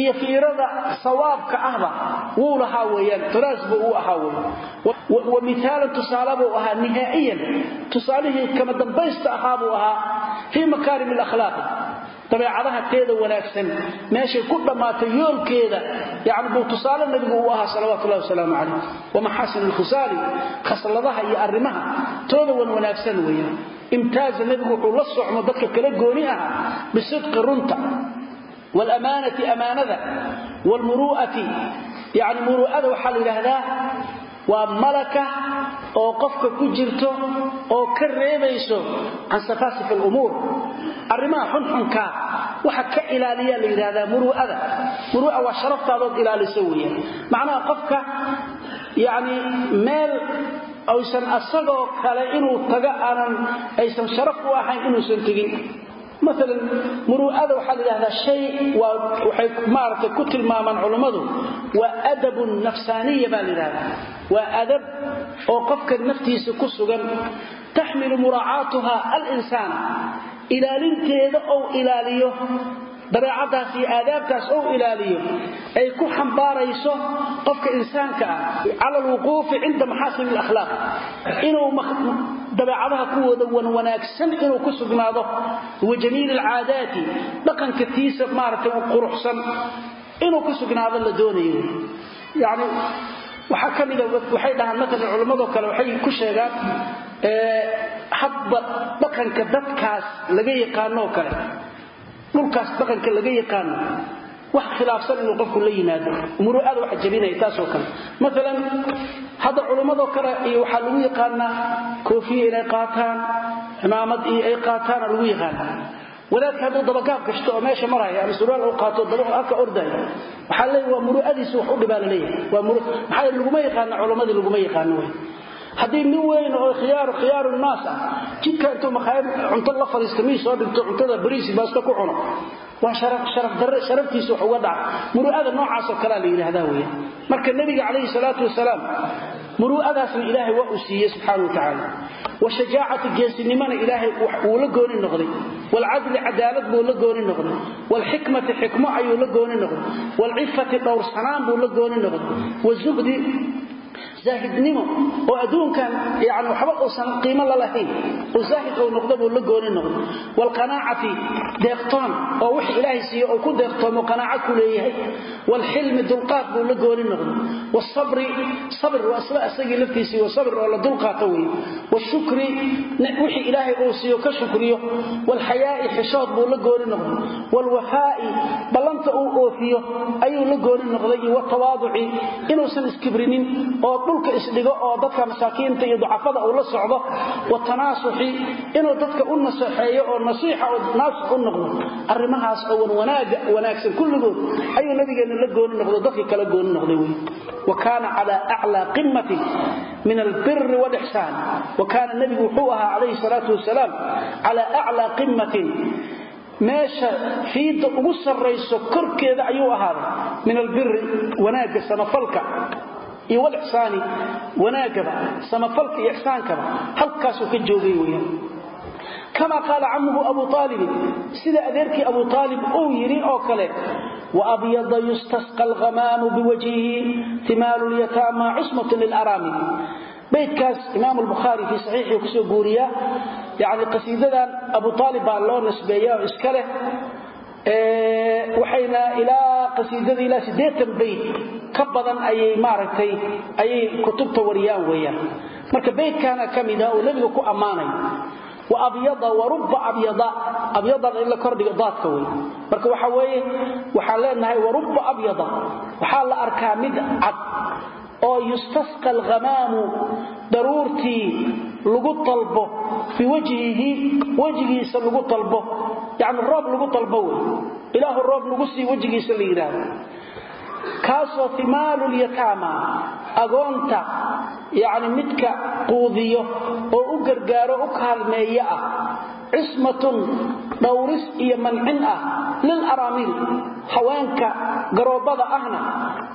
Speaker 1: iyo fiirada sawaabka ahba wuu lahaa weeyaan tiraas buu u ahaa wey wa mihaalan tusaale buu ahaa nihaa'iyan tusaalihii kama dambaysta ahaa buu ahaa fii makaarim alakhlaaqi dabeecadaha teeda wanaagsan meeshay ku dhammaatay yoolkeeda yani buu tusaale nabigu u ahaa salawatullahi wasalaamu calayh. Wa maxaasin alkhisaali khasladaha iyo arrimaha tooda wan wanaagsan weeyaan. Imtaaza nebigu wuxuu la socmo dadka kala gooni aha bisidqi runta wlamaanati amaanada wlmuru'ati yani muru'ada waxaa la yidhaahdaa waa malaka oo qofka ku jirto oo ka reebayso can safaasif alumuur arrimaha xunxunkaa waxa ka ilaaliyaa la yidhahdaa muru'ada muru'a waa sharaftaadoood ilaaliso weeyaan macnaha qofka yani meel aysan asagoo kale inuu tago aanan aysan sharaf u ahayn inuusan tegin maalan muru'ada waxaa la yidhahdaa shay waa waxay maaragtay ku tilmaamaan culammadu waa adabun nafsaaniya baa la yidhahdaa waa adab oo qofka naftiisa ku sugan. Taxmilu muraacaatuha alinsaan ilaalinteeda ou ilaaliyo dabeecadaas iyo aadaabtaas ou ilaaliyo ay ku xambaarayso qofka insaanka ah cala alwuquufi cinda maxaasin alakhlaaq. Inuu dabeecadaha kuwooda wanwanaagsan inuu ku sugnaado wa jamiil alcaadaati dhaqanka tiisa maaragtay quruxsan inuu ku sugnaado la doonayo. Yani waxaa ka mida waxay dhahaan maalan culammadoo kale waxay ku sheegaan hadba dhaqanka dadkaas laga yaqaanoo kale dhulkaas dhaqanka laga yaqaano wax khilaafsan inuu qofku la yimaado. Muru'ada wax jabinaya taasoo kale. Maalan hadda culimmadoo kale iyo waxaa lagu yaqaanaa koofiya inay qaataan cimaamad iyo ay qaataana lagu yaqaanaa. Wadaadka hadduu dabagaab gashto oo meesha maraya ama surwaal u qaato daba halka ordaya waxaa leeyahy waa muru'adiisu wax u dhibaa la leeyahay. Waa muru maxaa laguma yaqaana culimmadii laguma yaqaano wey haddii nin weyn oo khiyaaru khiyaaru naas ah jidka intuu makhaayad cunto la fadhiisto mii soo dhigto cuntada bariisi baasto ku cuno waa sharaftiisa wax uga dhaca. Muru'ada noocaasoo kalea la yidhaahdaa weya marka nebiga calayhi salaatu wasalaam muru'adaasna ilaahay waa uu siiyey subxaana wa tacaala. Wa shajaacati geesinimona ilaahay wuu la gooni noqday. Waalcadli cadaalad buu la gooni noqday. Waalxikmati xikmo ayuu la gooni noqday. Waalcifati dhowrsanaan buu la gooni noqday. Wazuhdi zaahidnimo oo adduunkan yani waxba uusan qiimo lalahayn oo zaahid uu noqdo buu la gooni noqdo waalqanaacati deeqtoon oo wix ilaahay siiye oo ku deeqtoomo qanaaca ku leeyahay. Waalxilmi dulqaad buu la gooni noqdo waalsabri sabr waa isla isagii laftiisii waa sabr oo la dulqaato weeye waalshukri wixii ilaahay uu siiyo ka shukriyo. Waalxayaa'i xishood buu la gooni noqdo waalwafaa'i ballanta uu oofiyo ayuu la gooni noqday. Iyo watawaaduci inuusan iskibrinin oo dhulka isdhigo oo dadka masaakiinta iyo ducafada uu la socdo watanaasuxi inuu dadka u nasaxeeyo oo nasiixa oo naasix u noqdo arrimahaas oo wanwanaaga wanaagsan kulligood ayuu nabigeenna la gooni noqdo dadkii kala gooni noqday wey wa kaana calaa aclaa qimatin min albiri walixsaan wa kaana nebigu wuxuu ahaa calayhi salaatu wasalaam calaa aclaa qimatin meesha fiidda ugu sarrayso korkeeda ayuu ahaaday min albiri wanaagga samafalka iyo walixsaani wanaagaba samafalka iyo ixsaankaba halkaasuu ka joogay weyaan kama qaala camuhu abu aalibin sida adeerkii abu aalib uu yidhi oo kale waabyada yustasqa alhamaamu biwajhihi timaalu lyataama cismatun lilaraami. Baydkaas imaam lbukhaari fii saxiixii ku soo guuriyaa. Yani qasiidadan abu aalib baa loo nisbeeya oo iska leh waxayna ilaa qasiidada ilaa siddeetan bayd ka badan ayay maaragtay ayay kutubta wariyaan weeyaan. Marka baydkaana ka mida oo nebiga ku ammaanay abyada wa rubba abyada abyadan in la kordhigo daadka wey marka waxa weeye waxaan leenahay wa rubba abyada waxaa la arkaa mid cad oo yustasqa alhamaamu daruurtii lagu talbo biwajhihi wejigiisa lagu talbo yani roob lagu talbo wey ilaahu roob lagu sii wejigiisa la yidhaahdo kaasoo timaalulyataama agoonta yani midka quudiyo oo u gargaaro u kaalmeeyo ah cismatun dhowris iyo mancin ah lilaraamil haweenka garoobada ahna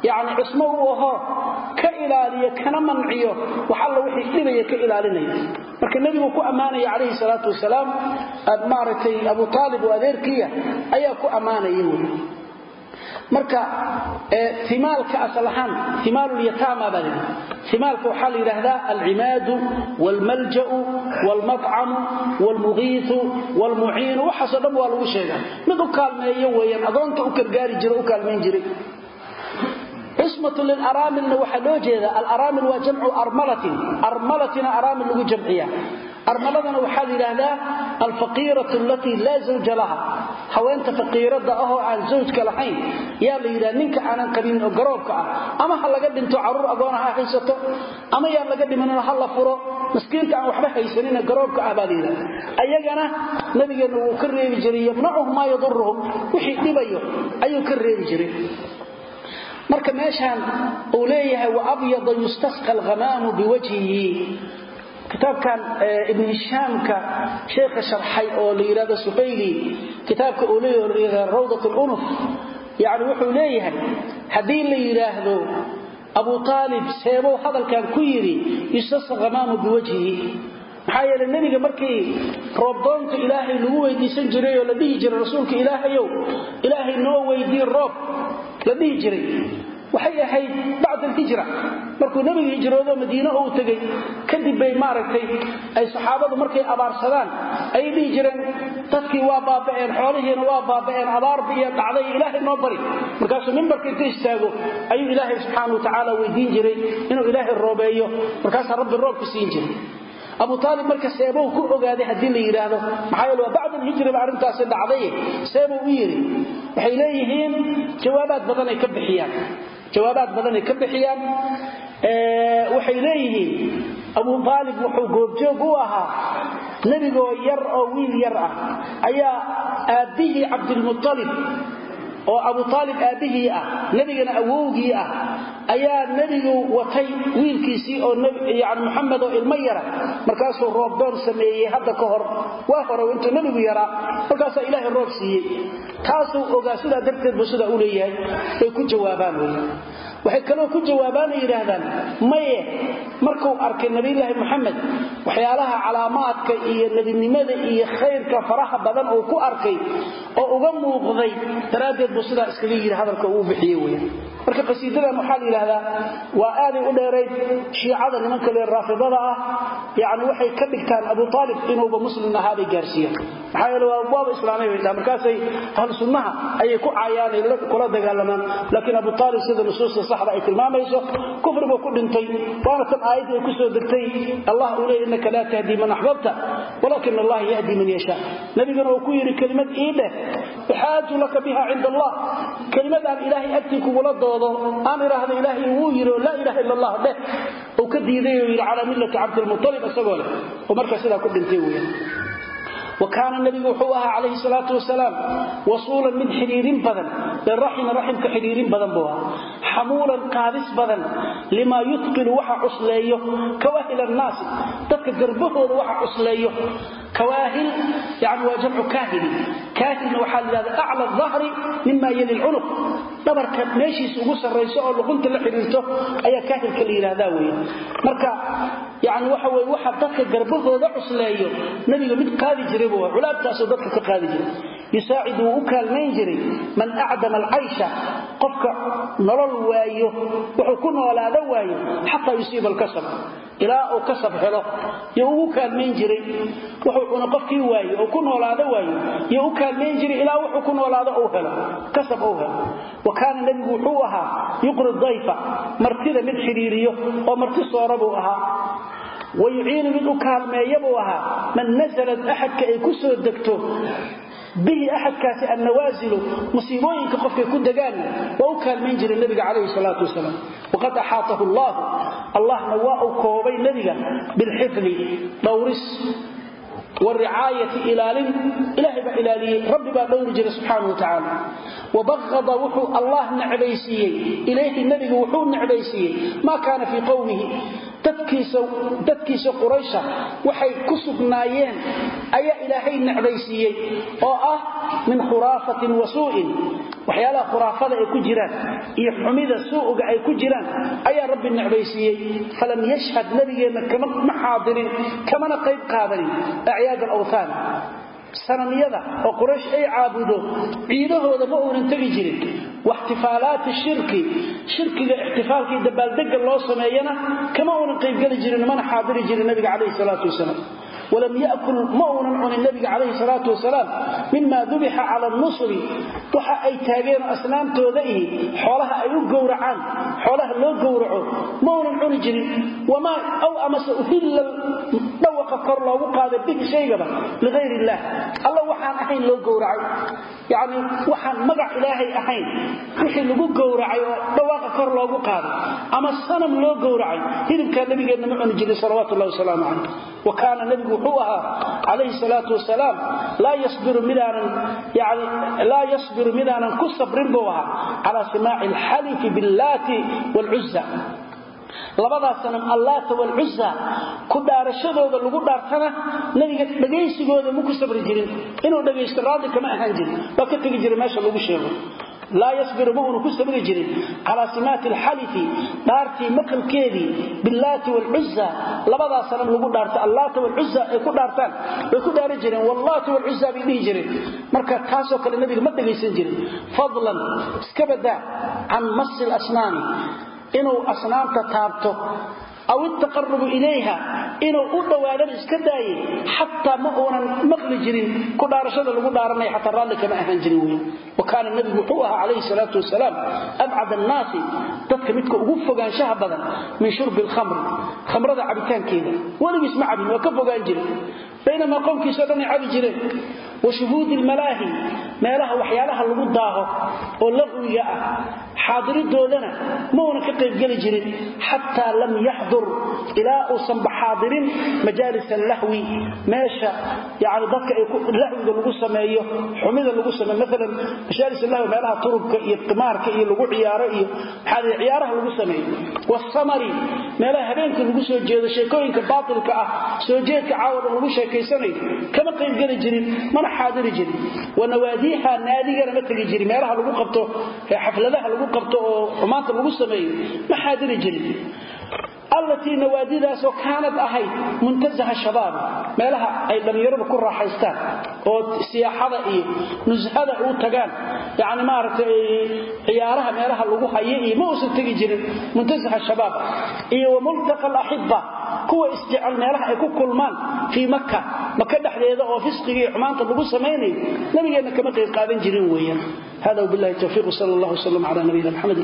Speaker 1: yani cismo u ahoo ka ilaaliyo kana manciyo wax alla wixii dhibaya ka ilaalinaya. Marka nebigu ku ammaanaya calayhi salaatu wasalaam maaragtay abu aalib oo adeerkiya ayaa ku ammaanaya wey. Marka imaalka asal ahaan imaalulyataama baa layidhi imaalka waxaa la yidhaahdaa alcimaadu waalmalja'u waalmacamu waalmugiiu waalmuciinu waxaasoo dhan waa lagu sheegaa. Mid u kaalmeeyo weeyaan adoonta u gargaari jira u kaalmayn jiray cismatu lilaraamilna waxaa loo jeeda alaraamil waa jamcu armalatin armalatina araamil lagu jamciya. Armaladana waxaa la yidhaahdaa alfaqiiratu alatii laa zawja laha. Haweenta faqiirada ahoo aan zawjka lahayn yaa la yidhaha ninka aanan qabin oo garoobka ah ama ha laga dhinto carruur agoona ha haysato ama yaan laga dhimanino ha la furo miskiinka aan waxba haysanina garoobka ah baa la yidhahda ayagana nabigeenna wuu ka reebi marka meeshaan uu leeyahay waabyada yustasqa alhamaamu biwajhihi. Kitaabkan ibn hishaamka sheekha sharxay oo la yidhahdo suhayli kitaabka uu leeyahay rawdat lunuf yani wuxuu leeyahay haddii la yidhaahdo abu aalib seebow hadalkan ku yidhi yustasqa hamaamu biwajhihi. Maxaa yeele nebiga markii roobdoonta ilaahay lagu weydiisan jiray oo la dhihi jiray rasuulka ilaahayow ilaahay noo weydiin roob la dhihi jiray. Waxay ahayd bacd alhijra markuu nebiga hijroodo madiine uu tegey kadib bay maaragtay ay saxaabadu markay abaarsadaan ayay dhihi jireen dadkii waa baaba'een xoolihiina waa baaba'een abaarba iyo dhacday ilaahay noo bari. Markaasuu mimbarka inta istaago ayuu ilaahay subxaana wa tacaala weydiin jiray inuu ilaahay roobeeyo. Markaasaa rabbi roobka siin jiray abu aalib marka seebow ku ogaaday haddii la yidhaahdo maxaa yeele waa bacd alhijriba arrintaasi dhacday. Seebow u yidhi waxay leeyihiin jawaabaad badanay ka bixiyaan jawaabaad badanay ka bixiyaan. Waxay leeyihiin abu aalib wuxuu goobjoog u ahaa nebigoo yar oo wiil yar ah ayaa aabbihii cabdilmualib oo abu aalib aabbihii ah nebigana awowgii ah ayaa nebigu watay wiilkiisii oo yani muxamed oo ilmo yara. Markaasuu roobdoon sameeyey hadda ka hor. Waa hore intuu nebigu yaraa markaasaa ilaahay roob siiyey. Taasuu ogaa sidaa darteed buu sidaa u leeyahay. Bay ku jawaabaan wey waxay kaloo ku jawaabaana yidhaahdaan maye markuu arkay nabiyulaahi moxamed waxyaalaha calaamaadka iyo nebinimada iyo khayrka faraha badan uu ku arkay oo uga muuqday daraaddeed buu sidaa iskaga yidhi hadalka uu bixiye wey marka qasiidadan waxaa la yidhaahdaa waa aaday u dheerayd. Shiicada nimanka le raafidada ah yani waxay ka dhigtaan abu aalib inuuba muslim ahaabay gaarsiiyaan. Maxaa yeele waa waaba islaamay bay dhaha markaasay ahlu ayay ku caayaanay kula dagaalamaan laakiin abu aalib sida nusuusta saxda ay tilmaamayso kufriba ku dhintay. Waana tan aayadda ay ku soo degtay allah uu leey innaka laa tahdii man axbabta walakin allaha yahdi man yashaa. Nabigana uu ku yidhi kelimad ii dheh uxaaju laka biha cinda allah. Kelimadaan ilaahay agtii kugula doodo aan idhaahdo ilaahay wuu yidhi oo laa ilaha illa allah dheh. Uu ka diiday oo yidhi calaa millati cabdilmutalib isagoo leh. Oo markaa sidaa ku dhintay weeyaan wakaana nabigu wuxuu ahaa calayhi salaatu wasalaam wasuulan mid xidhiirin badan liraximi raximka xidhiirin badan buu ahaa. Xamuulan qaadis badan limaa yutqilu waxa cusleeyo kawaahil annaasi dadka garbahooda waxa cusleeyo. Kawaahil yani waa jamcu kaahili. Kaahilna waxaa la yidhahda acla dahri mima yali lcunuq dhabarka meeshiisa ugu sarrayso oo luqunta la xidhiirto ayaa kaahilka la yidhahdaa weeye. Marka yani waxa weye waxa dadka garbahooda cusleeyo nabiga mid qaadi jiray buu culaabtaasoo dadka ka qaadi jiray yusaacidu wuu u kaalmayn jiray man acdama alcaysha qofka nolol waayo wuxuu ku noolaada waayo xataa yusiiba alkasab ilaa uu kasab helo. Yo ugu kaalmayn jiray wuxuu cuna qofkii waayo oo ku noolaada waayo yo u kaalmayn jiray ilaa wuxuu ku noolaado uu helo kasab uu helo. Wa kaana nebigu wuxuu ahaa yuqri dayfa martida mid xidhiiriyo oo marti soora buu ahaa. Wayuciinu mid u kaalmeeya buu ahaa man nasalad axadka ay ku soo degto bihi axadkaasi annawaasilu musiibooyinka qofkay ku degaan waa u kaalmayn jiray nebiga calayhi salaatu wasalaam. Waqad axaatahu allahu allahna waa uu koobay nebiga bilxifdi dhowris waricaayati ilaalin ilaahay baa ilaaliyey rabbi baa dhowri jiray subxaana wa tacaala wabaqada wuxuu allah necbaysiiyey ilayhi nebigu wuxuu necbaysiiyey maa kaana fii qowmihi dadkiisa quraysha waxay ku sugnaayeen ayaa ilaahay necbaysiiyey oo ah min khuraafatin wa suu'in waxyaalaha khuraafada ay ku jiraan iyo xumida suu'ga ay ku jiraan ayaa rabbi necbaysiiyey falam yashhad nabigeenna ma xaadirin acyaad alawthaan sanamyada oo quraysh ay caabudo ciidahooda ma uunan tegi jirin. Waxtifaalaati shirki shirkiga ixtifaalkii dabaaldega loo sameeyana kama uunan qaybgeli jirin mana xaadiri jirin nabiga calayhi salaatu wasalaam. Walam yakul ma uunan cunin nabiga calayhi salaatu wasalaam. Mima dubixa cala nusri waxa ay taageen asnaamtooda ihi xoolaha ay u gowracaan xoolaha loo gowraco ma uunan cuni jirin. Wamaa aw amase uhilla dhawaqa kor loogu qaada bihi shaygaba ligayr illaah alla waxaan ahayn loo gowracay. Yacni waxaan magac ilaahay ahayn. Wixii lagu gowracay oo dhawaaqa kor loogu qaaday. Ama sanam loo gowracay. Hilibkaa nabigeenna ma cuni jirin salawaatu ullahi wasalaamu calayh wa kaana nebigu wuxuu ahaa calayhi salaatu wasalaam laa yasbiru midaanan yani ku sabrin buu ahaa calaa simaaci alxalifi billaati waalcuzza labadaas sanam allaata walcuzza ku dhaarashadooda lagu dhaartana nabiga dhagaysigooda ma ku sabri jirin. Inuu dhagaysto raadi kama ahaan jirin waa ka tegi jira meesha lagu sheego. Laa yasbiru ma uunu ku sabri jirin. Calaa simaati alxalifi dhaartii maqalkeedii billaati waalcuzza labadaas sanam lagu dhaarta allaata walcuzza ay ku dhaartaan way ku dhaaran jireen. Wallaata walcuzza bay dhihi jireen. Marka taasoo kale nabiga ma dhagaysan jirin. Fadlan iska can masi lasnaami inuu asnaamta taabto aw itaqarubu ilayha inuu u dhowaadana iska daaye xataa ma uunan maqli jirin ku dhaarashada lagu dhaaranaya xataa raalli kama ahaan jirin wey wa kaana nebigu wuxuu ahaa calayhi salaatu wasalaam abcad annaasi dadka midka ugu fogaanshaha badan min shurbi alkhamri khamrada cabitaankeeda. Weligiis ma cabin waa ka fogaan jirin baynamaa qowmkiisao dhanay cabi jireen. Wa shuhuudi lmalaahi meelaha waxyaalaha lagu daaho oo laqwiga ah xaadiridoodana ma uunan ka qaybgeli jirin xataa lam yaxdur ilaa uusan baxaadirin majaalis allahwi meesha yani dadka lahwiga lagu sameeyo xumida lagu sameeyo maalan majaalis lahwi meelaha turubka iyo qimaarka iyo lagu ciyaaro iyo maxaa ciyaaraha lagu sameeyo. Wasamari meelaha habeenka lagu soo jeedo sheekooyinka baatilka ah soo jeedka lagu sheekaysanayo kama qaybgeli jirin mana xaadiri jirin. Wanawaadiiha naadigana ma tegi jirin meelaha lagu qabto xafladaha lagu qabto oo xumaanta lagu sameeyo ma xaadiri jirin allatii nawaadidaasoo kaanad ahayd muntasaha shabaab. Meelaha ay dhallinyaradu ku raaxaystaan oo siyaaxada iyo nushada u tagaan. Yani maaragtay ciyaaraha meelaha lagu hayo iyo ma uusan tegi jirin muntasaha shabaab. Iyo wamultaqa alaxiba kuwa isjecel meelaha ay ku kulmaan fii maka maka dhexdeeda oo fisqiga iyo xumaanta lagu samaynayo nabigeenna kama qayb qaadan jirin weeyaan. Hada wabillahi tawfiiq sal allah wslam cala nabiyina maxamed